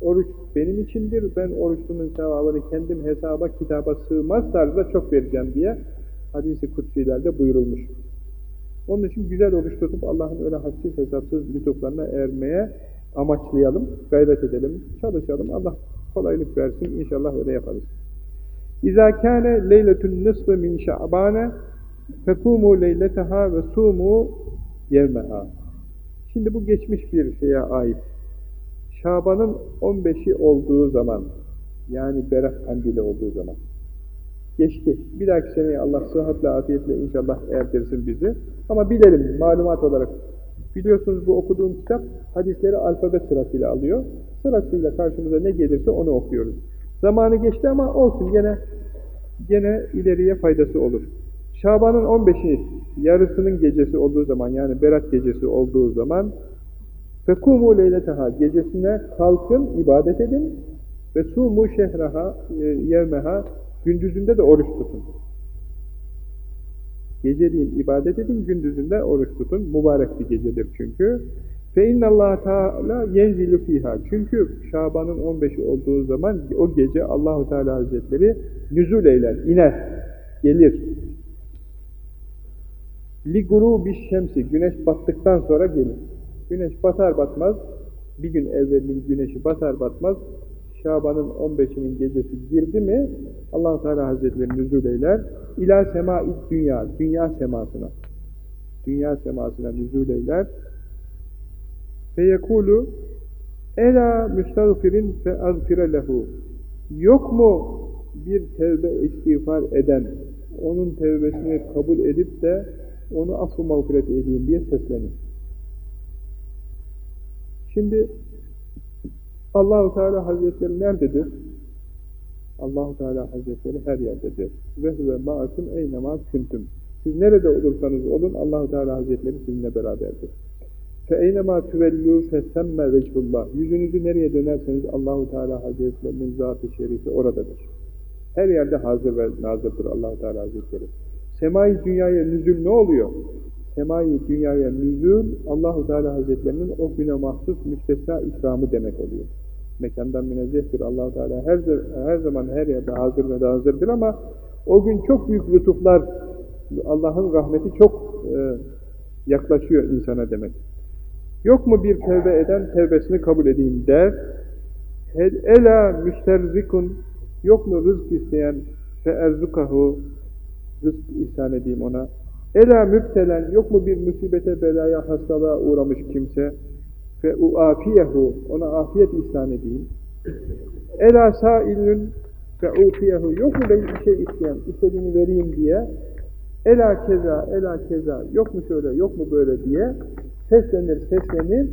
Oruç benim içindir, ben oruçlunun sevabını kendim hesaba, kitaba sığmaz tarzda çok vereceğim diye hadisi kutsilerde buyurulmuş. Onun için güzel oruç tutup Allah'ın öyle hadsiz hesapsız lütuflarına ermeye amaçlayalım, gayret edelim, çalışalım. Allah kolaylık versin, inşallah öyle yaparız. İzâ kâne leyletün nısfı min şa'bâne fekûmû leyleteha ve sûmû yevmeha. Şimdi bu geçmiş bir şeye ait. Şaban'ın 15'i olduğu zaman, yani Berat kandili olduğu zaman, geçti. Bir dahaki seneye Allah sıhhatle, afiyetle inşallah erdirsin bizi. Ama bilelim, malumat olarak. Biliyorsunuz bu okuduğum kitap, hadisleri alfabet sırasıyla alıyor. Sırasıyla karşımıza ne gelirse onu okuyoruz. Zamanı geçti ama olsun, gene, gene ileriye faydası olur. Şaban'ın 15'i, yarısının gecesi olduğu zaman, yani Berat gecesi olduğu zaman, Fekumu leyleteha gecesine kalkın, ibadet edin ve sumu şehraha e, yevmeha gündüzünde de oruç tutun. Geceliğin ibadet edin, gündüzünde oruç tutun. Mübarek bir gecedir çünkü. Fe innallahu teala yenzilu fiha. Çünkü Şaban'ın 15'i olduğu zaman o gece Allahu Teala Hazretleri nüzul eyler, iner, gelir. Li gurubi şemsi güneş battıktan sonra gelir. Güneş batar batmaz, bir gün evvelinin güneşi batar batmaz, Şaban'ın 15'inin gecesi girdi mi, allah Teala Hazretleri nüzul eyler, ila semai dünya, dünya semasına, dünya semasına nüzul eyler, feyekulu, ela müstağfirin fe azfire lehu, yok mu bir tevbe istiğfar eden, onun tevbesini kabul edip de onu affı mağfiret edeyim diye seslenir. Şimdi Allahu Teala Hazretleri nerededir? Allahu Teala Hazretleri her yerdedir. Ve huve ma'akum eynema kuntum. Siz nerede olursanız olun Allahu Teala Hazretleri sizinle beraberdir. Fe eynema tüvellu fesemme vecihullah. Yüzünüzü nereye dönerseniz Allahu Teala Hazretlerinin zat-ı şerifi oradadır. Her yerde hazır ve nazırdır Allahu Teala Hazretleri. Semai dünyaya nüzül ne oluyor? Semai dünyaya nüzül Allahu Teala Hazretlerinin o güne mahsus müstesna ikramı demek oluyor. Mekandan münezzehtir Allahu Teala her her zaman her yerde hazır ve hazırdır ama o gün çok büyük lütuflar Allah'ın rahmeti çok e, yaklaşıyor insana demek. Yok mu bir tevbe eden tevbesini kabul edeyim der. Ela müsterzikun yok mu rızk isteyen fe erzukahu rızk ihsan edeyim ona Ela müptelen yok mu bir musibete, belaya, hastalığa uğramış kimse? Fe uafiyehu ona afiyet ihsan edeyim. Ela sailün fe ufiyehu yok mu ben bir şey isteyen, istediğini vereyim diye. Ela keza, ela keza yok mu şöyle, yok mu böyle diye seslenir, seslenir.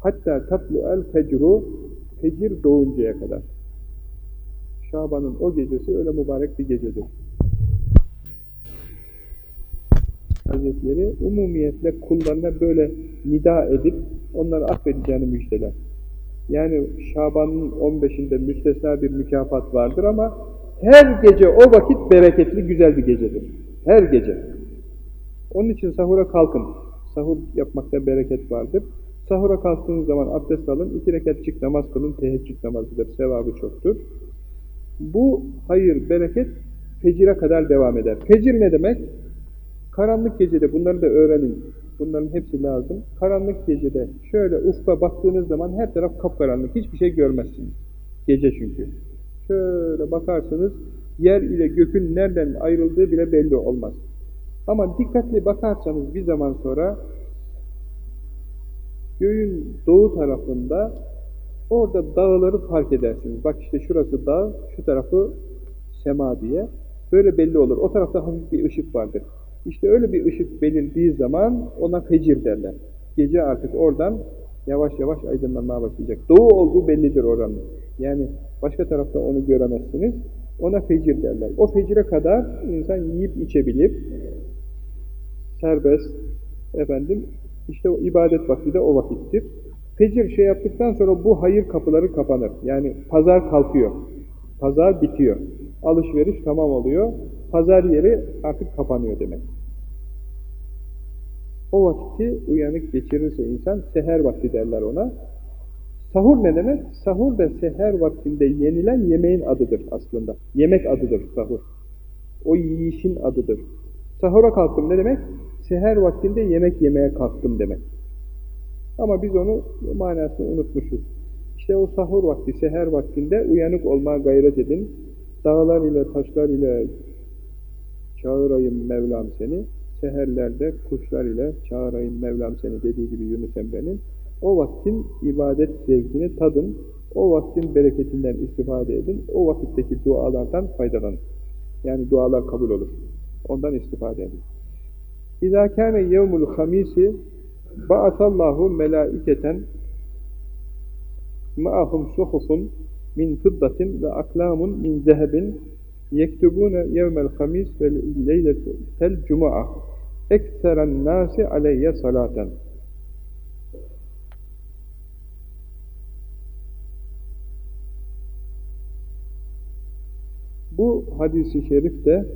Hatta tatlu el fecru fecir doğuncaya kadar. Şaban'ın o gecesi öyle mübarek bir gecedir. Hazretleri umumiyetle kullarına böyle nida edip onları affedeceğini müjdeler. Yani Şaban'ın 15'inde müstesna bir mükafat vardır ama her gece o vakit bereketli güzel bir gecedir. Her gece. Onun için sahura kalkın. Sahur yapmakta bereket vardır. Sahura kalktığınız zaman abdest alın, iki rekatçık namaz kılın, teheccüd namazıdır, sevabı çoktur. Bu hayır, bereket fecire kadar devam eder. Fecir ne demek? Karanlık gecede bunları da öğrenin. Bunların hepsi lazım. Karanlık gecede şöyle ufka baktığınız zaman her taraf kapkaranlık. Hiçbir şey görmezsiniz. Gece çünkü. Şöyle bakarsınız yer ile gökün nereden ayrıldığı bile belli olmaz. Ama dikkatli bakarsanız bir zaman sonra göğün doğu tarafında orada dağları fark edersiniz. Bak işte şurası dağ, şu tarafı sema diye. Böyle belli olur. O tarafta hafif bir ışık vardır. İşte öyle bir ışık belirdiği zaman ona fecir derler. Gece artık oradan yavaş yavaş aydınlanmaya başlayacak. Doğu olduğu bellidir oranın. Yani başka tarafta onu göremezsiniz. Ona fecir derler. O fecire kadar insan yiyip içebilir. Serbest. Efendim işte o ibadet vakti de o vakittir. Fecir şey yaptıktan sonra bu hayır kapıları kapanır. Yani pazar kalkıyor. Pazar bitiyor. Alışveriş tamam oluyor. Pazar yeri artık kapanıyor demek. O vakti uyanık geçirirse insan, seher vakti derler ona. Sahur ne demek? Sahur da seher vaktinde yenilen yemeğin adıdır aslında. Yemek adıdır sahur. O yiyişin adıdır. Sahura kalktım ne demek? Seher vaktinde yemek yemeye kalktım demek. Ama biz onu manasını unutmuşuz. İşte o sahur vakti, seher vaktinde uyanık olmaya gayret edin. Dağlar ile, taşlar ile çağırayım Mevlam seni. Seherlerde kuşlar ile çağırayım Mevlam seni dediği gibi Yunus Emre'nin. O vaktin ibadet zevkini tadın. O vaktin bereketinden istifade edin. O vakitteki dualardan faydalanın. Yani dualar kabul olur. Ondan istifade edin. İzâ kâne yevmul hamisi ba'atallahu melâiketen ma'ahum suhufun min fiddatin ve aklamun min zehebin yektubune yevmel hamis ve leyletel cum'a ekseren nasi aleyye salaten Bu hadisi şerif de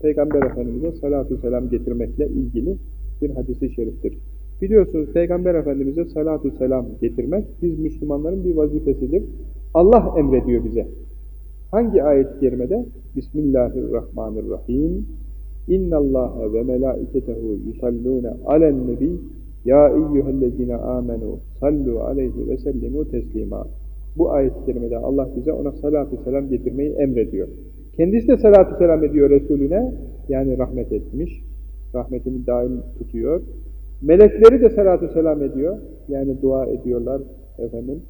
Peygamber Efendimiz'e salatu selam getirmekle ilgili bir hadisi şeriftir. Biliyorsunuz Peygamber Efendimiz'e salatu selam getirmek biz Müslümanların bir vazifesidir. Allah emrediyor bize. Hangi ayet-i kerimede? Bismillahirrahmanirrahim. İnna Allah ve melaiketehu yusallune alen nebi ya eyyühellezine amenu sallu aleyhi ve sellimu teslima. Bu ayet-i kerimede Allah bize ona salatu selam getirmeyi emrediyor. Kendisi de salatu selam ediyor Resulüne. Yani rahmet etmiş. Rahmetini daim tutuyor. Melekleri de salatu selam ediyor. Yani dua ediyorlar efendim.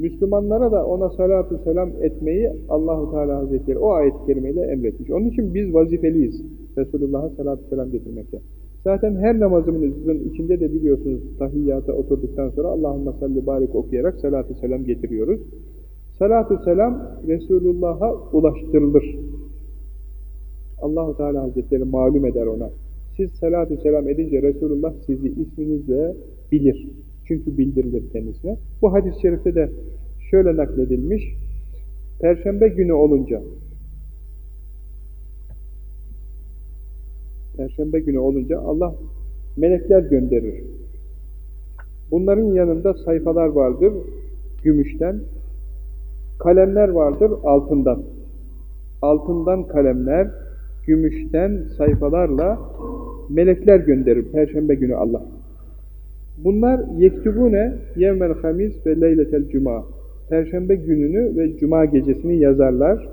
Müslümanlara da ona salatu selam etmeyi Allahu Teala Hazretleri o ayet-i kerimeyle emretmiş. Onun için biz vazifeliyiz Resulullah'a salatu selam getirmekte. Zaten her namazımızın içinde de biliyorsunuz tahiyyata oturduktan sonra Allahümme salli barik okuyarak salatu selam getiriyoruz. Salatu selam Resulullah'a ulaştırılır. Allahu Teala Hazretleri malum eder ona. Siz salatu selam edince Resulullah sizi isminizle bilir. Çünkü bildirilir kendisine. Bu hadis-i şerifte de şöyle nakledilmiş. Perşembe günü olunca Perşembe günü olunca Allah melekler gönderir. Bunların yanında sayfalar vardır gümüşten, kalemler vardır altından. Altından kalemler, gümüşten sayfalarla melekler gönderir Perşembe günü Allah. Bunlar yektubune yevmel hamis ve leyletel cuma. Perşembe gününü ve cuma gecesini yazarlar.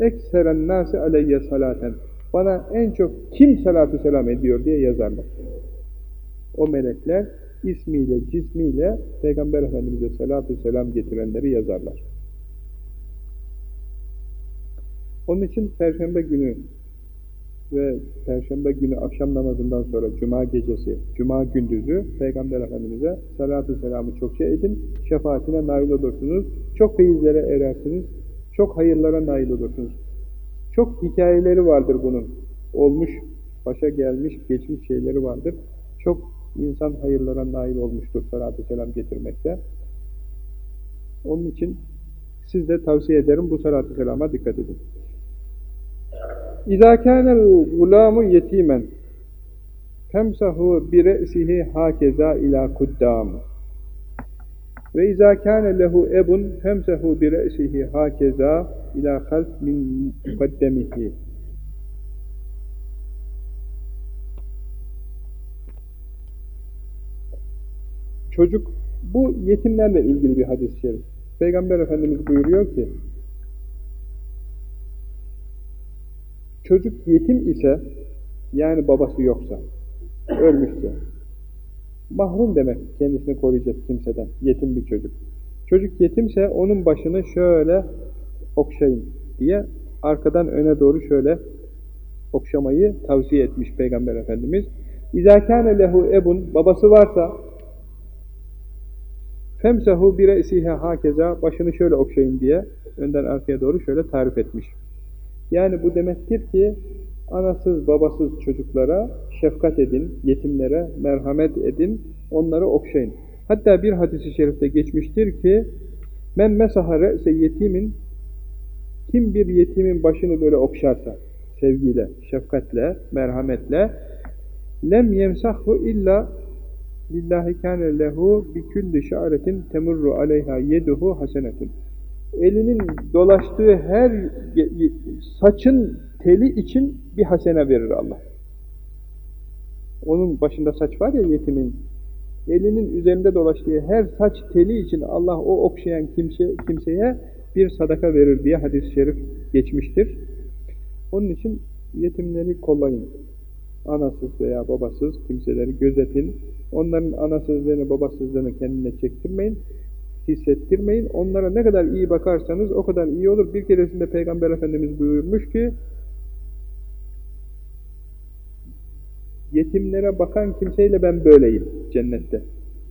Ekseren nasi aleyye salaten. Bana en çok kim salatu selam ediyor diye yazarlar. O melekler ismiyle, cismiyle Peygamber Efendimiz'e salatu selam getirenleri yazarlar. Onun için Perşembe günü ve Perşembe günü akşam namazından sonra Cuma gecesi, Cuma gündüzü Peygamber Efendimiz'e salatu selamı çokça edin, şefaatine nail olursunuz, çok feyizlere erersiniz, çok hayırlara nail olursunuz. Çok hikayeleri vardır bunun. Olmuş, başa gelmiş, geçmiş şeyleri vardır. Çok insan hayırlara nail olmuştur salatu selam getirmekte. Onun için siz de tavsiye ederim bu salatu selama dikkat edin. Yetimen Femsahu bi re'sihi hakeza ila kuddam. Ve izâ kâne lehu ebun femsahu bi re'sihi hakeza ila half min mukaddemihi. Çocuk, bu yetimlerle ilgili bir hadis-i şerif. Peygamber Efendimiz buyuruyor ki, çocuk yetim ise, yani babası yoksa, ölmüşse, mahrum demek kendisini koruyacak kimseden, yetim bir çocuk. Çocuk yetimse onun başını şöyle okşayın diye arkadan öne doğru şöyle okşamayı tavsiye etmiş Peygamber Efendimiz. İzâ kâne lehu ebun, babası varsa bire isihe hakeza başını şöyle okşayın diye önden arkaya doğru şöyle tarif etmiş. Yani bu demektir ki anasız babasız çocuklara şefkat edin, yetimlere merhamet edin, onları okşayın. Hatta bir hadisi şerifte geçmiştir ki men mesaha re'se yetimin kim bir yetimin başını böyle okşarsa sevgiyle, şefkatle, merhametle lem yemsahhu illa lillahi kâne lehu bi külli şa'retin temurru aleyha yeduhu hasenetun. Elinin dolaştığı her saçın teli için bir hasene verir Allah. Onun başında saç var ya yetimin, elinin üzerinde dolaştığı her saç teli için Allah o okşayan kimse, kimseye bir sadaka verir diye hadis-i şerif geçmiştir. Onun için yetimleri kollayın. Anasız veya babasız kimseleri gözetin. Onların anasızlığını, babasızlığını kendine çektirmeyin, hissettirmeyin. Onlara ne kadar iyi bakarsanız o kadar iyi olur. Bir keresinde Peygamber Efendimiz buyurmuş ki, yetimlere bakan kimseyle ben böyleyim cennette.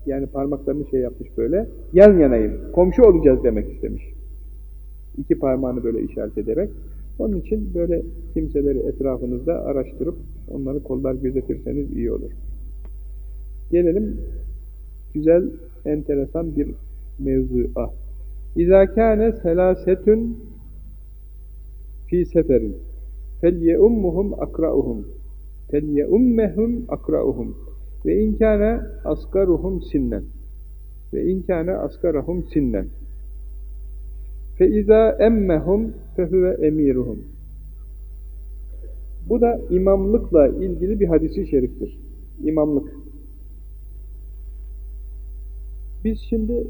Yani parmaklarını şey yapmış böyle, yan yanayım, komşu olacağız demek istemiş. İki parmağını böyle işaret ederek. Onun için böyle kimseleri etrafınızda araştırıp onları kollar gözetirseniz iyi olur. Gelelim güzel, enteresan bir mevzuya. İzâ kâne selâsetün fî seferin. Felyeummehum akra'uhum. Felyeummehum akra'uhum. Ve inkâne asgaruhum sinnen. Ve inkâne asgarahum sinnen. Fe izâ emmehum fehuve emiruhum. Bu da imamlıkla ilgili bir hadisi şeriftir. İmamlık. Biz şimdi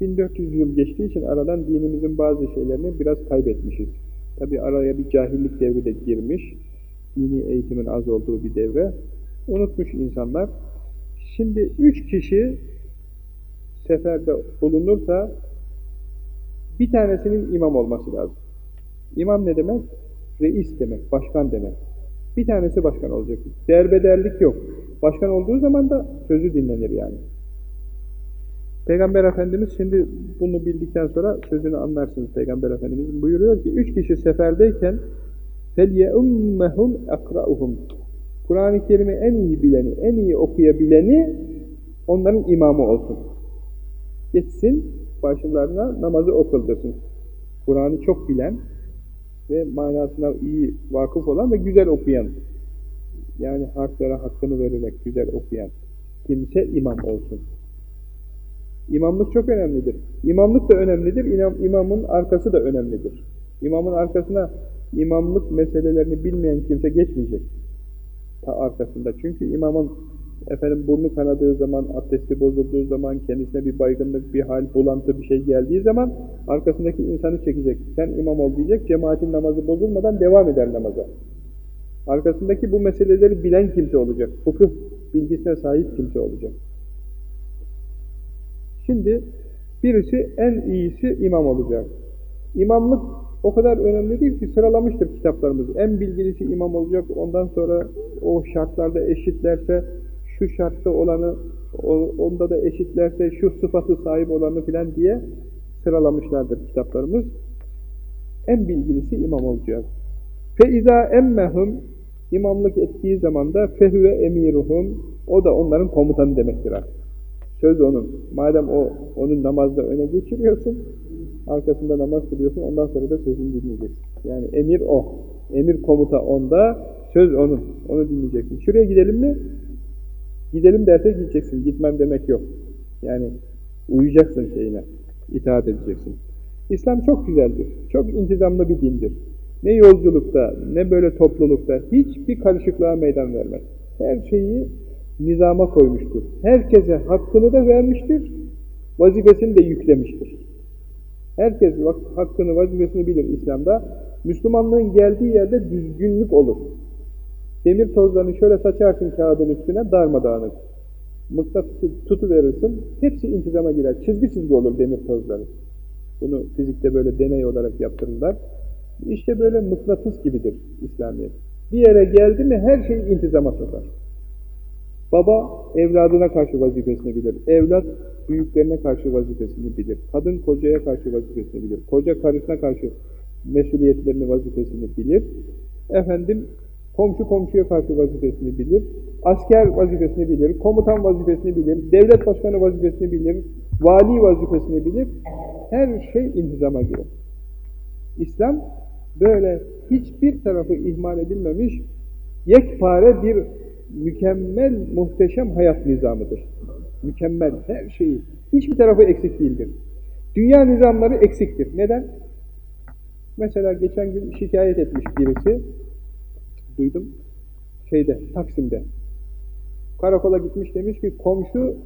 1400 yıl geçtiği için aradan dinimizin bazı şeylerini biraz kaybetmişiz. Tabi araya bir cahillik devri de girmiş. Dini eğitimin az olduğu bir devre. Unutmuş insanlar. Şimdi üç kişi seferde bulunursa bir tanesinin imam olması lazım. İmam ne demek? Reis demek, başkan demek. Bir tanesi başkan olacak. Derbederlik yok. Başkan olduğu zaman da sözü dinlenir yani. Peygamber Efendimiz şimdi bunu bildikten sonra sözünü anlarsınız. Peygamber Efendimiz buyuruyor ki üç kişi seferdeyken فَلْيَؤُمَّهُمْ اَقْرَأُهُمْ Kur'an-ı Kerim'i en iyi bileni, en iyi okuyabileni onların imamı olsun. Geçsin, başlarına namazı okıldırsın. Kur'an'ı çok bilen ve manasına iyi vakıf olan ve güzel okuyan, yani harflere hakkını vererek güzel okuyan kimse imam olsun. İmamlık çok önemlidir. İmamlık da önemlidir, İmam, imamın arkası da önemlidir. İmamın arkasına imamlık meselelerini bilmeyen kimse geçmeyecek. Ta arkasında. Çünkü imamın efendim burnu kanadığı zaman, abdesti bozulduğu zaman, kendisine bir baygınlık, bir hal, bulantı bir şey geldiği zaman arkasındaki insanı çekecek. Sen imam ol diyecek, cemaatin namazı bozulmadan devam eder namaza. Arkasındaki bu meseleleri bilen kimse olacak. Fıkıh bilgisine sahip kimse olacak. Şimdi birisi en iyisi imam olacak. İmamlık o kadar önemli değil ki sıralamıştır kitaplarımız. En bilgilisi imam olacak. Ondan sonra o şartlarda eşitlerse şu şartta olanı onda da eşitlerse şu sıfatı sahip olanı filan diye sıralamışlardır kitaplarımız. En bilgilisi imam olacak. Fe izâ emmehum imamlık ettiği zaman da fehüve emiruhum o da onların komutanı demektir artık. Söz onun. Madem o onun namazda öne geçiriyorsun, arkasında namaz kılıyorsun, ondan sonra da sözünü dinleyeceksin. Yani emir o. Emir komuta onda, söz onun. Onu dinleyeceksin. Şuraya gidelim mi? Gidelim derse gideceksin, gitmem demek yok. Yani uyacaksın şeyine, itaat edeceksin. İslam çok güzeldir, çok intizamlı bir dindir. Ne yolculukta, ne böyle toplulukta hiçbir karışıklığa meydan vermez. Her şeyi nizama koymuştur. Herkese hakkını da vermiştir, vazifesini de yüklemiştir. Herkes hakkını, vazifesini bilir İslam'da. Müslümanlığın geldiği yerde düzgünlük olur. Demir tozlarını şöyle saçarsın kağıdın üstüne darmadağınık. Mıknatısı tutuverirsin, hepsi intizama girer. Çizgi çizgi olur demir tozları. Bunu fizikte böyle deney olarak yaptırırlar. İşte böyle mıknatıs gibidir İslamiyet. Bir yere geldi mi her şey intizama sokar. Baba evladına karşı vazifesini bilir. Evlat büyüklerine karşı vazifesini bilir. Kadın kocaya karşı vazifesini bilir. Koca karısına karşı mesuliyetlerini, vazifesini bilir. Efendim komşu komşuya karşı vazifesini bilir. Asker vazifesini bilir. Komutan vazifesini bilir. Devlet başkanı vazifesini bilir. Vali vazifesini bilir. Her şey intizama girer. İslam böyle hiçbir tarafı ihmal edilmemiş yekpare bir mükemmel, muhteşem hayat nizamıdır. Mükemmel, her şeyi. Hiçbir tarafı eksik değildir. Dünya nizamları eksiktir. Neden? Mesela geçen gün şikayet etmiş birisi, duydum, şeyde, Taksim'de. Karakola gitmiş demiş ki, komşu,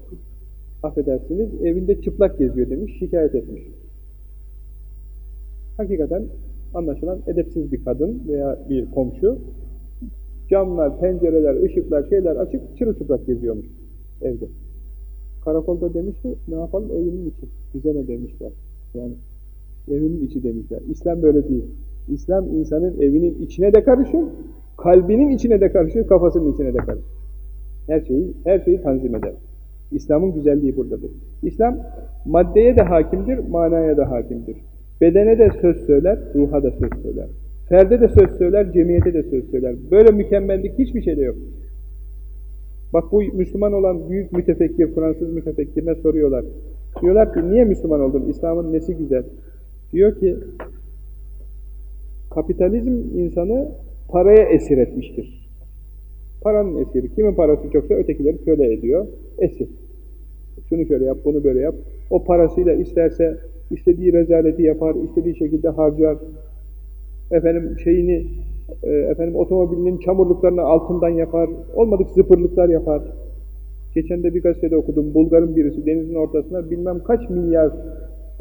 affedersiniz, evinde çıplak geziyor demiş, şikayet etmiş. Hakikaten anlaşılan edepsiz bir kadın veya bir komşu, camlar, pencereler, ışıklar, şeyler açık, çırılçıplak geziyormuş evde. Karakolda demiş ki, ne yapalım evinin içi, bize ne demişler. Yani evinin içi demişler. İslam böyle değil. İslam insanın evinin içine de karışır, kalbinin içine de karışır, kafasının içine de karışır. Her şeyi, her şeyi tanzim eder. İslam'ın güzelliği buradadır. İslam maddeye de hakimdir, manaya da hakimdir. Bedene de söz söyler, ruha da söz söyler. Ferde de söz söyler, cemiyete de söz söyler. Böyle mükemmellik hiçbir şeyde yok. Bak bu Müslüman olan büyük mütefekkir, Fransız mütefekkirine soruyorlar. Diyorlar ki niye Müslüman oldun? İslam'ın nesi güzel? Diyor ki kapitalizm insanı paraya esir etmiştir. Paranın esiri. Kimin parası çoksa ötekileri köle ediyor. Esir. Şunu şöyle yap, bunu böyle yap. O parasıyla isterse istediği rezaleti yapar, istediği şekilde harcar. Efendim şeyini, e, efendim otomobilinin çamurluklarını altından yapar. Olmadık zıpırlıklar yapar. Geçen de bir gazetede okudum. Bulgar'ın birisi denizin ortasına bilmem kaç milyar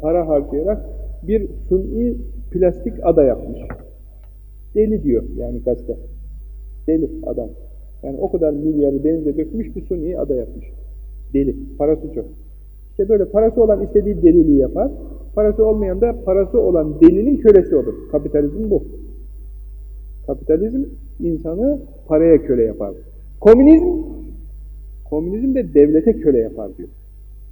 para harcayarak bir suni plastik ada yapmış. Deli diyor yani gazete. Deli adam. Yani o kadar milyarı denize dökmüş bir suni ada yapmış. Deli. Parası çok. İşte böyle parası olan istediği deliliği yapar. Parası olmayan da parası olan delinin kölesi olur. Kapitalizm bu. Kapitalizm insanı paraya köle yapar. Komünizm komünizm de devlete köle yapar diyor.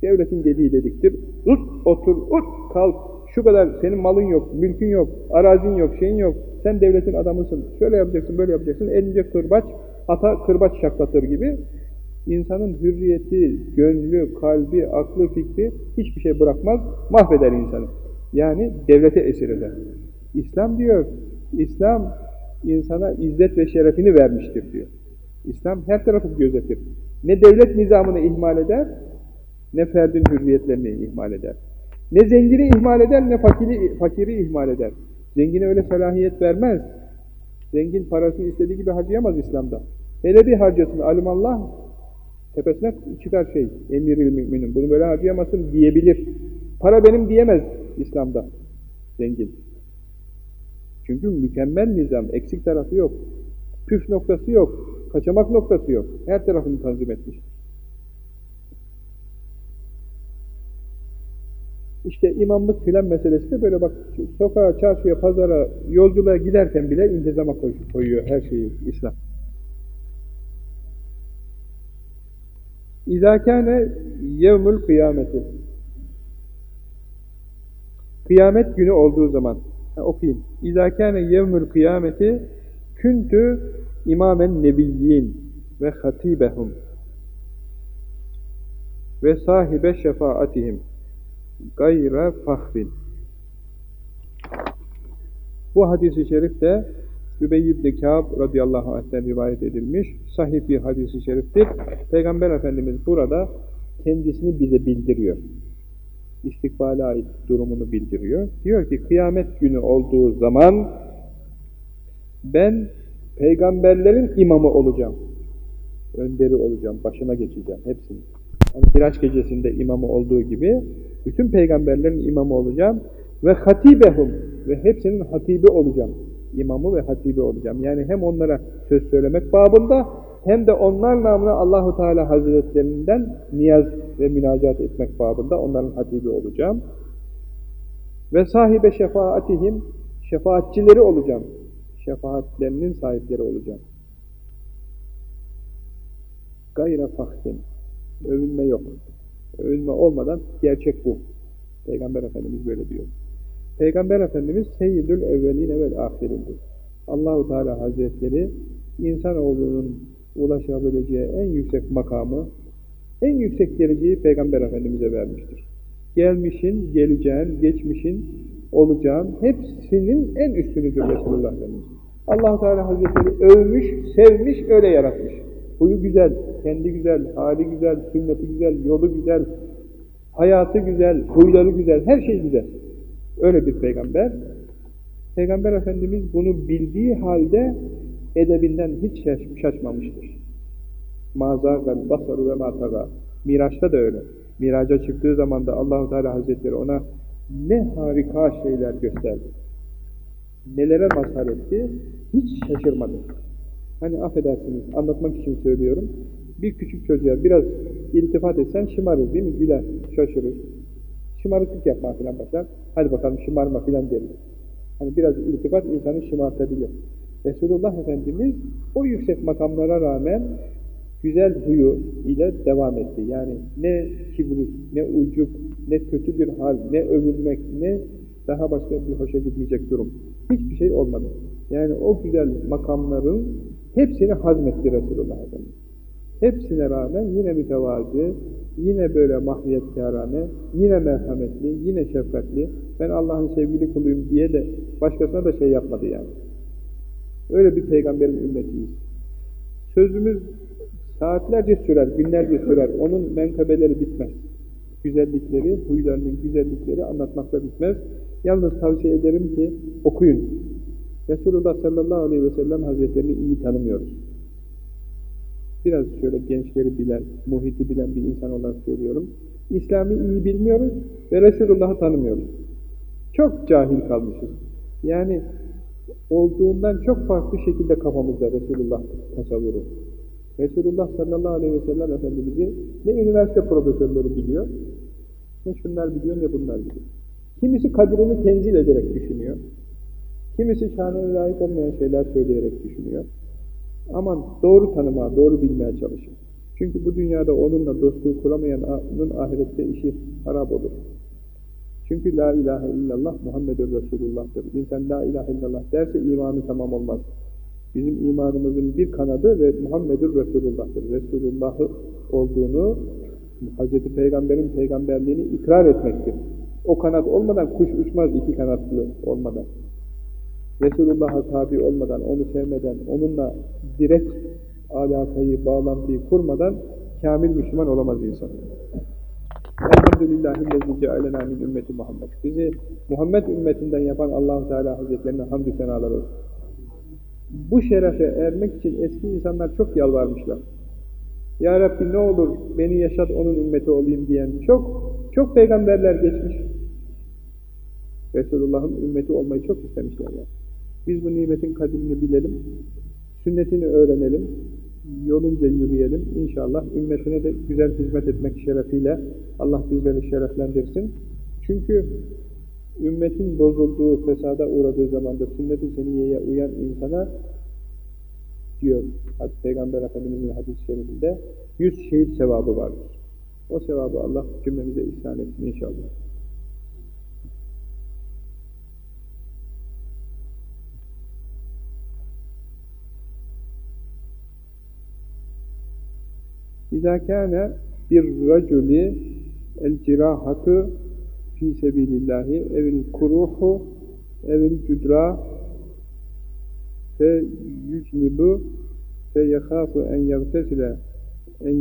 Devletin dediği dediktir. Ut, otur, ut, kalk. Şu kadar senin malın yok, mülkün yok, arazin yok, şeyin yok. Sen devletin adamısın. Şöyle yapacaksın, böyle yapacaksın. Elince kırbaç, ata kırbaç şaklatır gibi. İnsanın hürriyeti, gönlü, kalbi, aklı, fikri hiçbir şey bırakmaz, mahveder insanı. Yani devlete esir eder. İslam diyor, İslam insana izzet ve şerefini vermiştir diyor. İslam her tarafı gözetir. Ne devlet nizamını ihmal eder, ne ferdin hürriyetlerini ihmal eder. Ne zengini ihmal eder, ne fakiri, fakiri ihmal eder. Zengine öyle salahiyet vermez. Zengin parasını istediği gibi harcayamaz İslam'da. Hele bir harcasın, alimallah tepesine çıkar şey, emir müminin, bunu böyle harcayamazsın diyebilir. Para benim diyemez İslam'da zengin. Çünkü mükemmel nizam, eksik tarafı yok. Püf noktası yok, kaçamak noktası yok. Her tarafını tanzim etmiş. İşte imamlık filan meselesi de böyle bak sokağa, çarşıya, pazara, yolculuğa giderken bile intizama koyuyor her şeyi İslam. İzâ kâne yevmül kıyameti Kıyamet günü olduğu zaman ha, okuyayım. İzâ kâne yevmül kıyameti küntü imamen nebiyyin ve hatibehum ve sahibe şefaatihim gayre fahrin. Bu hadisi şerifte Übey ibn Kâb radıyallahu anh'ten rivayet edilmiş. Sahih bir hadisi şeriftir. Peygamber Efendimiz burada kendisini bize bildiriyor. İstikbale ait durumunu bildiriyor. Diyor ki kıyamet günü olduğu zaman ben peygamberlerin imamı olacağım. Önderi olacağım, başına geçeceğim hepsini. Yani Miraç gecesinde imamı olduğu gibi bütün peygamberlerin imamı olacağım ve hatibehum ve hepsinin hatibi olacağım. İmamı ve hatibi olacağım. Yani hem onlara söz söylemek babında hem de onlar namına Allahu Teala Hazretlerinden niyaz ve münacat etmek babında onların hatibi olacağım. Ve sahibe şefaatihim şefaatçileri olacağım. Şefaatlerinin sahipleri olacağım. Gayre fahsin. Övünme yok. Övünme olmadan gerçek bu. Peygamber Efendimiz böyle diyor. Peygamber Efendimiz seyyidül evveline vel ahirindir. Allahu Teala Hazretleri insanoğlunun ulaşabileceği en yüksek makamı, en yüksek dereceyi Peygamber Efendimiz'e vermiştir. Gelmişin, geleceğin, geçmişin, olacağın hepsinin en üstünüdür Resulullah Efendimiz. allah Teala Hazretleri övmüş, sevmiş, öyle yaratmış. Huyu güzel, kendi güzel, hali güzel, sünneti güzel, yolu güzel, hayatı güzel, huyları güzel, her şey güzel. Öyle bir peygamber. Peygamber Efendimiz bunu bildiği halde edebinden hiç şaşmamıştır. Mazâgal basaru ve mataga. Miraç'ta da öyle. Miraç'a çıktığı zaman da Allahu Teala Hazretleri ona ne harika şeyler gösterdi. Nelere mazhar etti, hiç şaşırmadı. Hani affedersiniz, anlatmak için söylüyorum. Bir küçük çocuğa biraz iltifat etsen şımarır değil mi? Güler, şaşırır. Şımarıklık yapma filan başlar. Hadi bakalım şımarma filan deriz. Hani biraz iltifat insanı şımartabilir. Resulullah Efendimiz o yüksek makamlara rağmen güzel huyu ile devam etti. Yani ne kibir, ne ucup, ne kötü bir hal, ne övülmek, ne daha başka bir hoşa gitmeyecek durum. Hiçbir şey olmadı. Yani o güzel makamların hepsini hazmetti Resulullah Efendimiz. Hepsine rağmen yine mütevazi, yine böyle mahviyetkârane, yine merhametli, yine şefkatli, ben Allah'ın sevgili kuluyum diye de başkasına da şey yapmadı yani. Öyle bir peygamberin ümmetiyiz. Sözümüz saatlerce sürer, günlerce sürer. Onun menkabeleri bitmez. Güzellikleri, huylarının güzellikleri anlatmakla bitmez. Yalnız tavsiye ederim ki okuyun. Resulullah sallallahu aleyhi ve sellem hazretlerini iyi tanımıyoruz. Biraz şöyle gençleri bilen, muhiti bilen bir insan olarak söylüyorum. İslam'ı iyi bilmiyoruz ve Resulullah'ı tanımıyoruz. Çok cahil kalmışız. Yani olduğundan çok farklı şekilde kafamızda Resulullah tasavvuru. Resulullah sallallahu aleyhi ve sellem Efendimiz'i ne üniversite profesörleri biliyor, ne şunlar biliyor ne bunlar biliyor. Kimisi kadrini tenzil ederek düşünüyor. Kimisi şanına layık olmayan şeyler söyleyerek düşünüyor. Aman doğru tanıma, doğru bilmeye çalışın. Çünkü bu dünyada onunla dostluğu kuramayanın ahirette işi harap olur. Çünkü la ilahe illallah Muhammedur Resulullah'tır. İnsan la ilahe illallah derse imanı tamam olmaz. Bizim imanımızın bir kanadı ve Muhammedur Resulullah'tır. Resulullah'ı olduğunu, Hz. Peygamber'in peygamberliğini ikrar etmektir. O kanat olmadan kuş uçmaz iki kanatlı olmadan. Resulullah'a tabi olmadan, onu sevmeden, onunla direkt alakayı, bağlantıyı kurmadan kamil Müslüman olamaz insan. Elhamdülillahillezî cealena min ümmeti Muhammed. Bizi Muhammed ümmetinden yapan allah Teala Hazretlerine hamdü senalar olsun. Bu şerefe ermek için eski insanlar çok yalvarmışlar. Ya Rabbi ne olur beni yaşat onun ümmeti olayım diyen çok, çok peygamberler geçmiş. Resulullah'ın ümmeti olmayı çok istemişler yani. Biz bu nimetin kadrini bilelim, sünnetini öğrenelim, yolunca yürüyelim. İnşallah ümmetine de güzel hizmet etmek şerefiyle Allah bizleri şereflendirsin. Çünkü ümmetin bozulduğu, fesada uğradığı zamanda sünnet-i seniyeye uyan insana diyor Peygamber Efendimiz'in hadis-i şerifinde yüz şehit sevabı vardır. O sevabı Allah cümlemize ihsan etsin inşallah. İzâ kâne bir raculi el cirahatu fi sebilillahi evil kuruhu evil cüdra fe yücnibu fe yekhafu en yagtesile en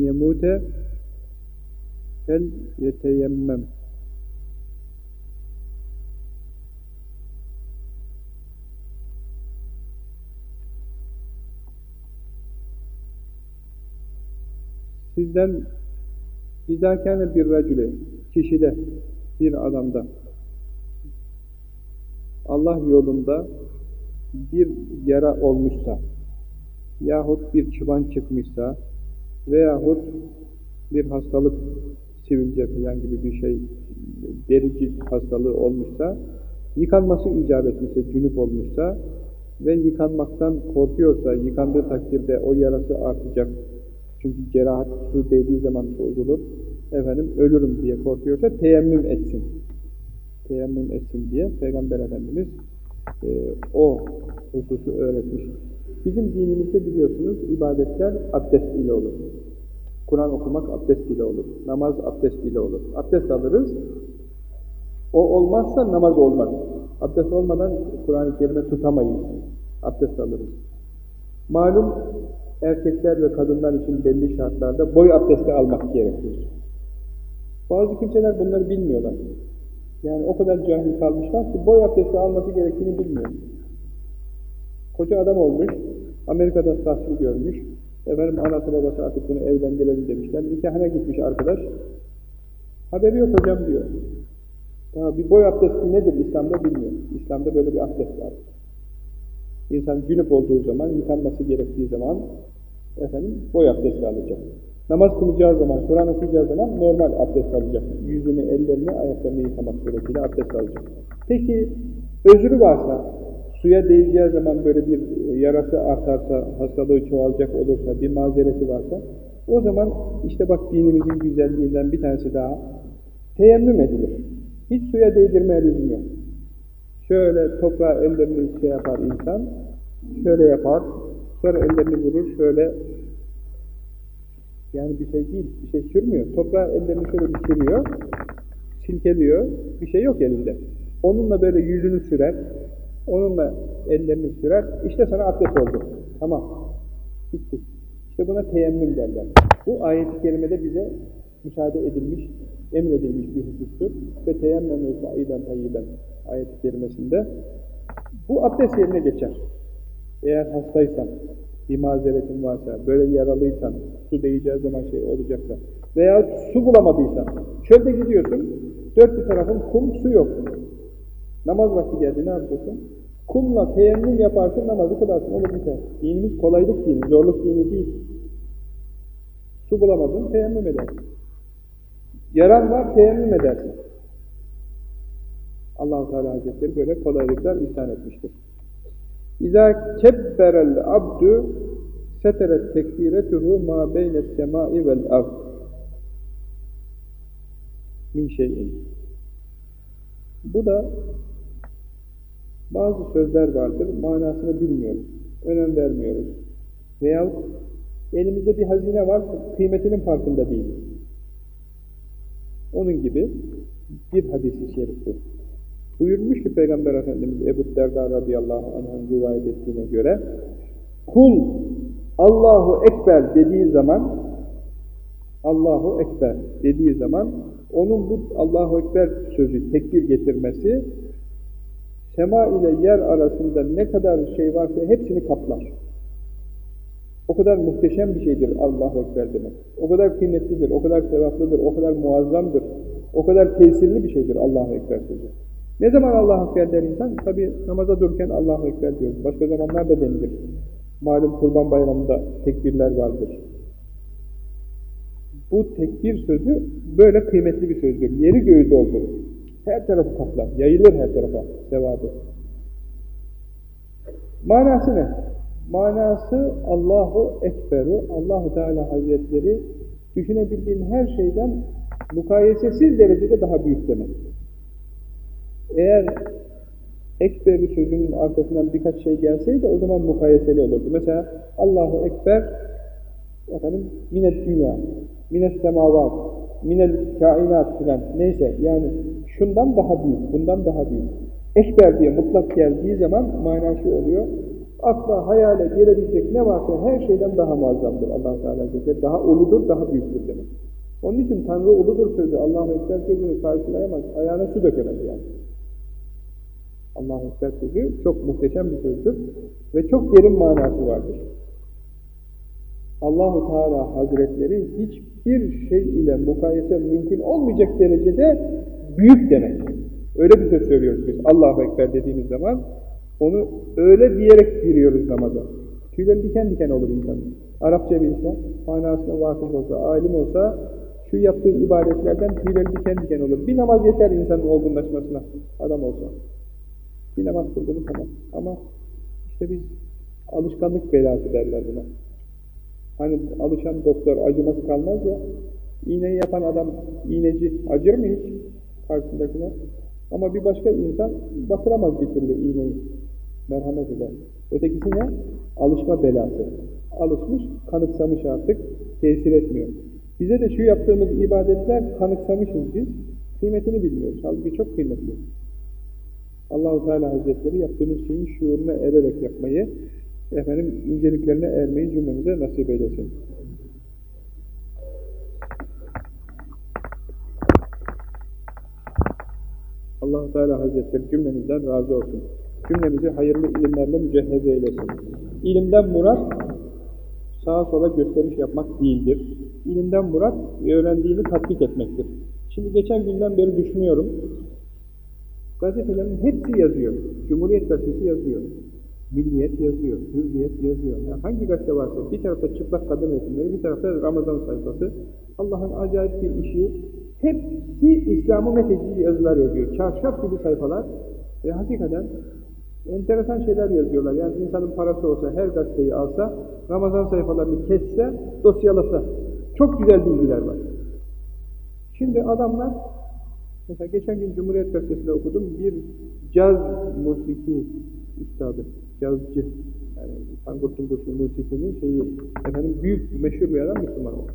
sizden izâkâne bir racüle kişide, bir adamda Allah yolunda bir yara olmuşsa yahut bir çıban çıkmışsa veyahut bir hastalık sivilce falan gibi bir şey derici hastalığı olmuşsa yıkanması icap etmişse, cünüp olmuşsa ve yıkanmaktan korkuyorsa, yıkandığı takdirde o yarası artacak. Çünkü cerahat su değdiği zaman bozulur. Efendim ölürüm diye korkuyorsa teyemmüm etsin. Teyemmüm etsin diye Peygamber Efendimiz e, o hususu öğretmiş. Bizim dinimizde biliyorsunuz ibadetler abdest ile olur. Kur'an okumak abdest ile olur. Namaz abdest ile olur. Abdest alırız. O olmazsa namaz olmaz. Abdest olmadan Kur'an-ı Kerim'e tutamayız. Abdest alırız. Malum erkekler ve kadınlar için belli şartlarda boy abdesti almak gerekir. Bazı kimseler bunları bilmiyorlar. Yani o kadar cahil kalmışlar ki boy abdesti alması gerektiğini bilmiyor. Koca adam olmuş, Amerika'da tahsil görmüş, efendim anası babası artık bunu evlendirelim demişler, nikahına gitmiş arkadaş, haberi yok hocam diyor. Daha bir boy abdesti nedir İslam'da bilmiyor. İslam'da böyle bir abdest var. İnsan günüp olduğu zaman, yıkanması gerektiği zaman efendim boy abdesti alacak. Namaz kılacağı zaman, Kur'an okuyacağı zaman normal abdest alacak. Yüzünü, ellerini, ayaklarını yıkamak suretiyle abdest alacak. Peki özrü varsa, suya değeceği zaman böyle bir yarası artarsa, hastalığı çoğalacak olursa, bir mazereti varsa, o zaman işte bak dinimizin güzelliğinden bir tanesi daha, teyemmüm edilir. Hiç suya değdirmeye lüzum yok. Şöyle toprağa ellerini şey yapar insan, şöyle yapar, sonra ellerini vurur, şöyle yani bir şey değil, bir şey sürmüyor. Toprağa ellerini şöyle bir sürüyor, silkeliyor, bir şey yok elinde. Onunla böyle yüzünü sürer, onunla ellerini sürer, işte sana abdest oldu. Tamam, bitti. İşte buna teyemmüm derler. Bu ayet-i kerimede bize müsaade edilmiş, emredilmiş bir husustur. Ve teyemmüm saiden tayyiben ayet-i kerimesinde bu abdest yerine geçer. Eğer hastaysan, bir mazeretin varsa, böyle yaralıysan, su değeceği zaman şey olacaksa veya su bulamadıysan, çölde gidiyorsun, dört bir tarafın kum, su yok. Namaz vakti geldi, ne yapacaksın? Kumla teyemmüm yaparsın, namazı kılarsın, olur biter. Dinimiz kolaylık dini, zorluk dini değil. Su bulamadın, teyemmüm edersin. Yaran var, teyemmüm edersin. Allah Teala Hazretleri böyle kolaylıklar ihsan etmiştir. İza kebberel abdu seteret tekbiretuhu ma beyne semai vel ard min şeyin. Bu da bazı sözler vardır, manasını bilmiyoruz, önem vermiyoruz. Veyahut elimizde bir hazine var, kıymetinin farkında değiliz. Onun gibi bir hadis-i şerif bu. Buyurmuş ki Peygamber Efendimiz Ebu Derda radıyallahu anh'ın rivayet ettiğine göre kul Allahu Ekber dediği zaman Allahu Ekber dediği zaman onun bu Allahu Ekber sözü tekbir getirmesi sema ile yer arasında ne kadar şey varsa hepsini kaplar. O kadar muhteşem bir şeydir Allahu Ekber demek. O kadar kıymetlidir, o kadar sevaplıdır, o kadar muazzamdır, o kadar tesirli bir şeydir Allahu Ekber sözü. Ne zaman Allahu Ekber der insan? Tabi namaza dururken Allahu Ekber diyoruz. Başka zamanlarda denilir. Malum kurban bayramında tekbirler vardır. Bu tekbir sözü böyle kıymetli bir sözdür. Yeri göğü doldurur. Her tarafı kaplar. Yayılır her tarafa sevabı. Manası ne? Manası Allahu Ekberu, Allahu Teala Hazretleri düşünebildiğin her şeyden mukayesesiz derecede daha büyük demek. Eğer Ekber'i sözünün arkasından birkaç şey gelseydi o zaman mukayeseli olurdu. Mesela Allahu Ekber efendim minet dünya, minet semavat, minel kainat filan neyse yani şundan daha büyük, bundan daha büyük. Ekber diye mutlak geldiği zaman mana şu oluyor. Akla, hayale gelebilecek ne varsa her şeyden daha muazzamdır allah Teala Hazretleri. Daha uludur, daha büyüktür demek. Onun için Tanrı uludur sözü, Allahu Ekber sözünü karşılayamaz, ayağına su dökemez yani. Allahu Ekber sözü çok muhteşem bir sözdür ve çok derin manası vardır. Allahu Teala Hazretleri hiçbir şey ile mukayese mümkün olmayacak derecede büyük demek. Öyle bir söz söylüyoruz biz. Allahu Ekber dediğimiz zaman onu öyle diyerek giriyoruz namaza. Tüyleri diken diken olur insan. Arapça bilse, manasına vakıf olsa, alim olsa şu yaptığı ibadetlerden tüyleri diken diken olur. Bir namaz yeter insanın olgunlaşmasına adam olsa. Bir namaz kıldığını tamam. Ama işte biz alışkanlık belası derler buna. Hani alışan doktor acıması kalmaz ya, iğneyi yapan adam, iğneci acır mı hiç karşısındakine? Ama bir başka insan batıramaz bir türlü iğneyi, merhamet eder. Ötekisi ne? Alışma belası. Alışmış, kanıksamış artık, tesir etmiyor. Bize de şu yaptığımız ibadetler kanıksamışız biz, kıymetini bilmiyoruz. Halbuki çok kıymetli. Allahu Teala Hazretleri yaptığımız şeyin şuuruna ererek yapmayı, efendim inceliklerine ermeyi cümlemize nasip eylesin. allah Teala Hazretleri cümlemizden razı olsun. Cümlemizi hayırlı ilimlerle mücehhez eylesin. İlimden murat, sağa sola gösteriş yapmak değildir. İlimden murat, öğrendiğini tatbik etmektir. Şimdi geçen günden beri düşünüyorum. Gazetelerin hepsi yazıyor. Cumhuriyet Gazetesi yazıyor. Milliyet yazıyor, Hürriyet yazıyor. Yani hangi gazete varsa bir tarafta çıplak kadın resimleri, bir tarafta Ramazan sayfası. Allah'ın acayip bir işi. Hepsi İslam'ı methedici yazılar yazıyor. Çarşaf gibi sayfalar. Ve hakikaten enteresan şeyler yazıyorlar. Yani insanın parası olsa, her gazeteyi alsa, Ramazan sayfalarını kesse, dosyalasa. Çok güzel bilgiler var. Şimdi adamlar, mesela geçen gün Cumhuriyet Gazetesi'nde okudum, bir caz musiki üstadı, cazcı, yani tango tungosu musikinin şeyi, efendim büyük, meşhur bir adam Müslüman olmuş.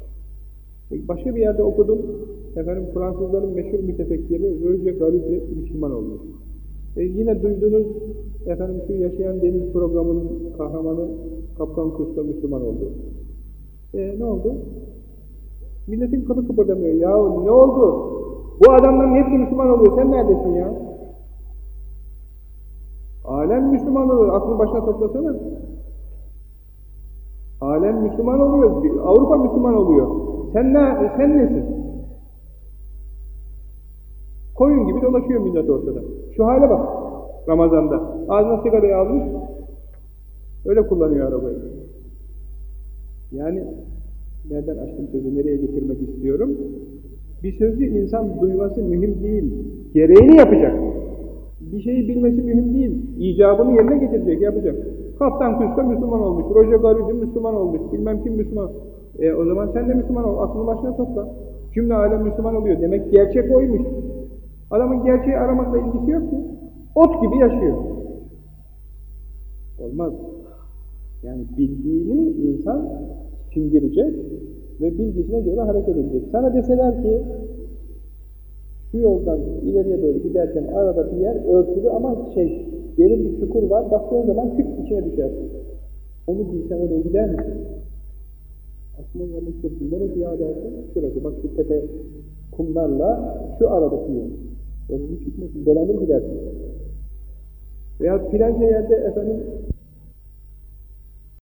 Başka bir yerde okudum, efendim Fransızların meşhur mütefekkiri Roger Galip Müslüman olmuş. E yine duydunuz, efendim şu Yaşayan Deniz programının kahramanı Kaptan Kusta Müslüman oldu. E ne oldu? Milletin kılı kıpırdamıyor. Ya ne oldu? Bu adamların hepsi Müslüman oluyor. Sen neredesin ya? Alem Müslüman oluyor. Aklını başına toplasana. Alem Müslüman oluyor. Avrupa Müslüman oluyor. Sen ne? Sen nesin? Koyun gibi dolaşıyor millet ortada. Şu hale bak. Ramazan'da. Ağzına sigarayı almış. Öyle kullanıyor arabayı. Yani nereden açtım sözü, nereye getirmek istiyorum? Bir sözü insan duyması mühim değil. Gereğini yapacak. Bir şeyi bilmesi mühim değil. İcabını yerine getirecek, yapacak. Kaptan Kusta Müslüman olmuş, Roger Garridin Müslüman olmuş, bilmem kim Müslüman. E, o zaman sen de Müslüman ol, aklını başına topla. Cümle alem Müslüman oluyor. Demek gerçek oymuş. Adamın gerçeği aramakla ilgisi yok ki. Ot gibi yaşıyor. Olmaz. Yani bildiğini insan sindirecek ve bilgisine göre hareket edecek. Sana deseler ki şu yoldan ileriye doğru giderken arada bir yer örtülü ama şey, derin bir çukur var, bastığın zaman küt içine düşersin. Onu bilsen oraya gider misin? Aslında yanlış bir neresi ya dersin? Şurası, bak şu tepe kumlarla şu aradaki yol. Onu hiç gitmesin, dolanır gidersin. Veya filanca yerde efendim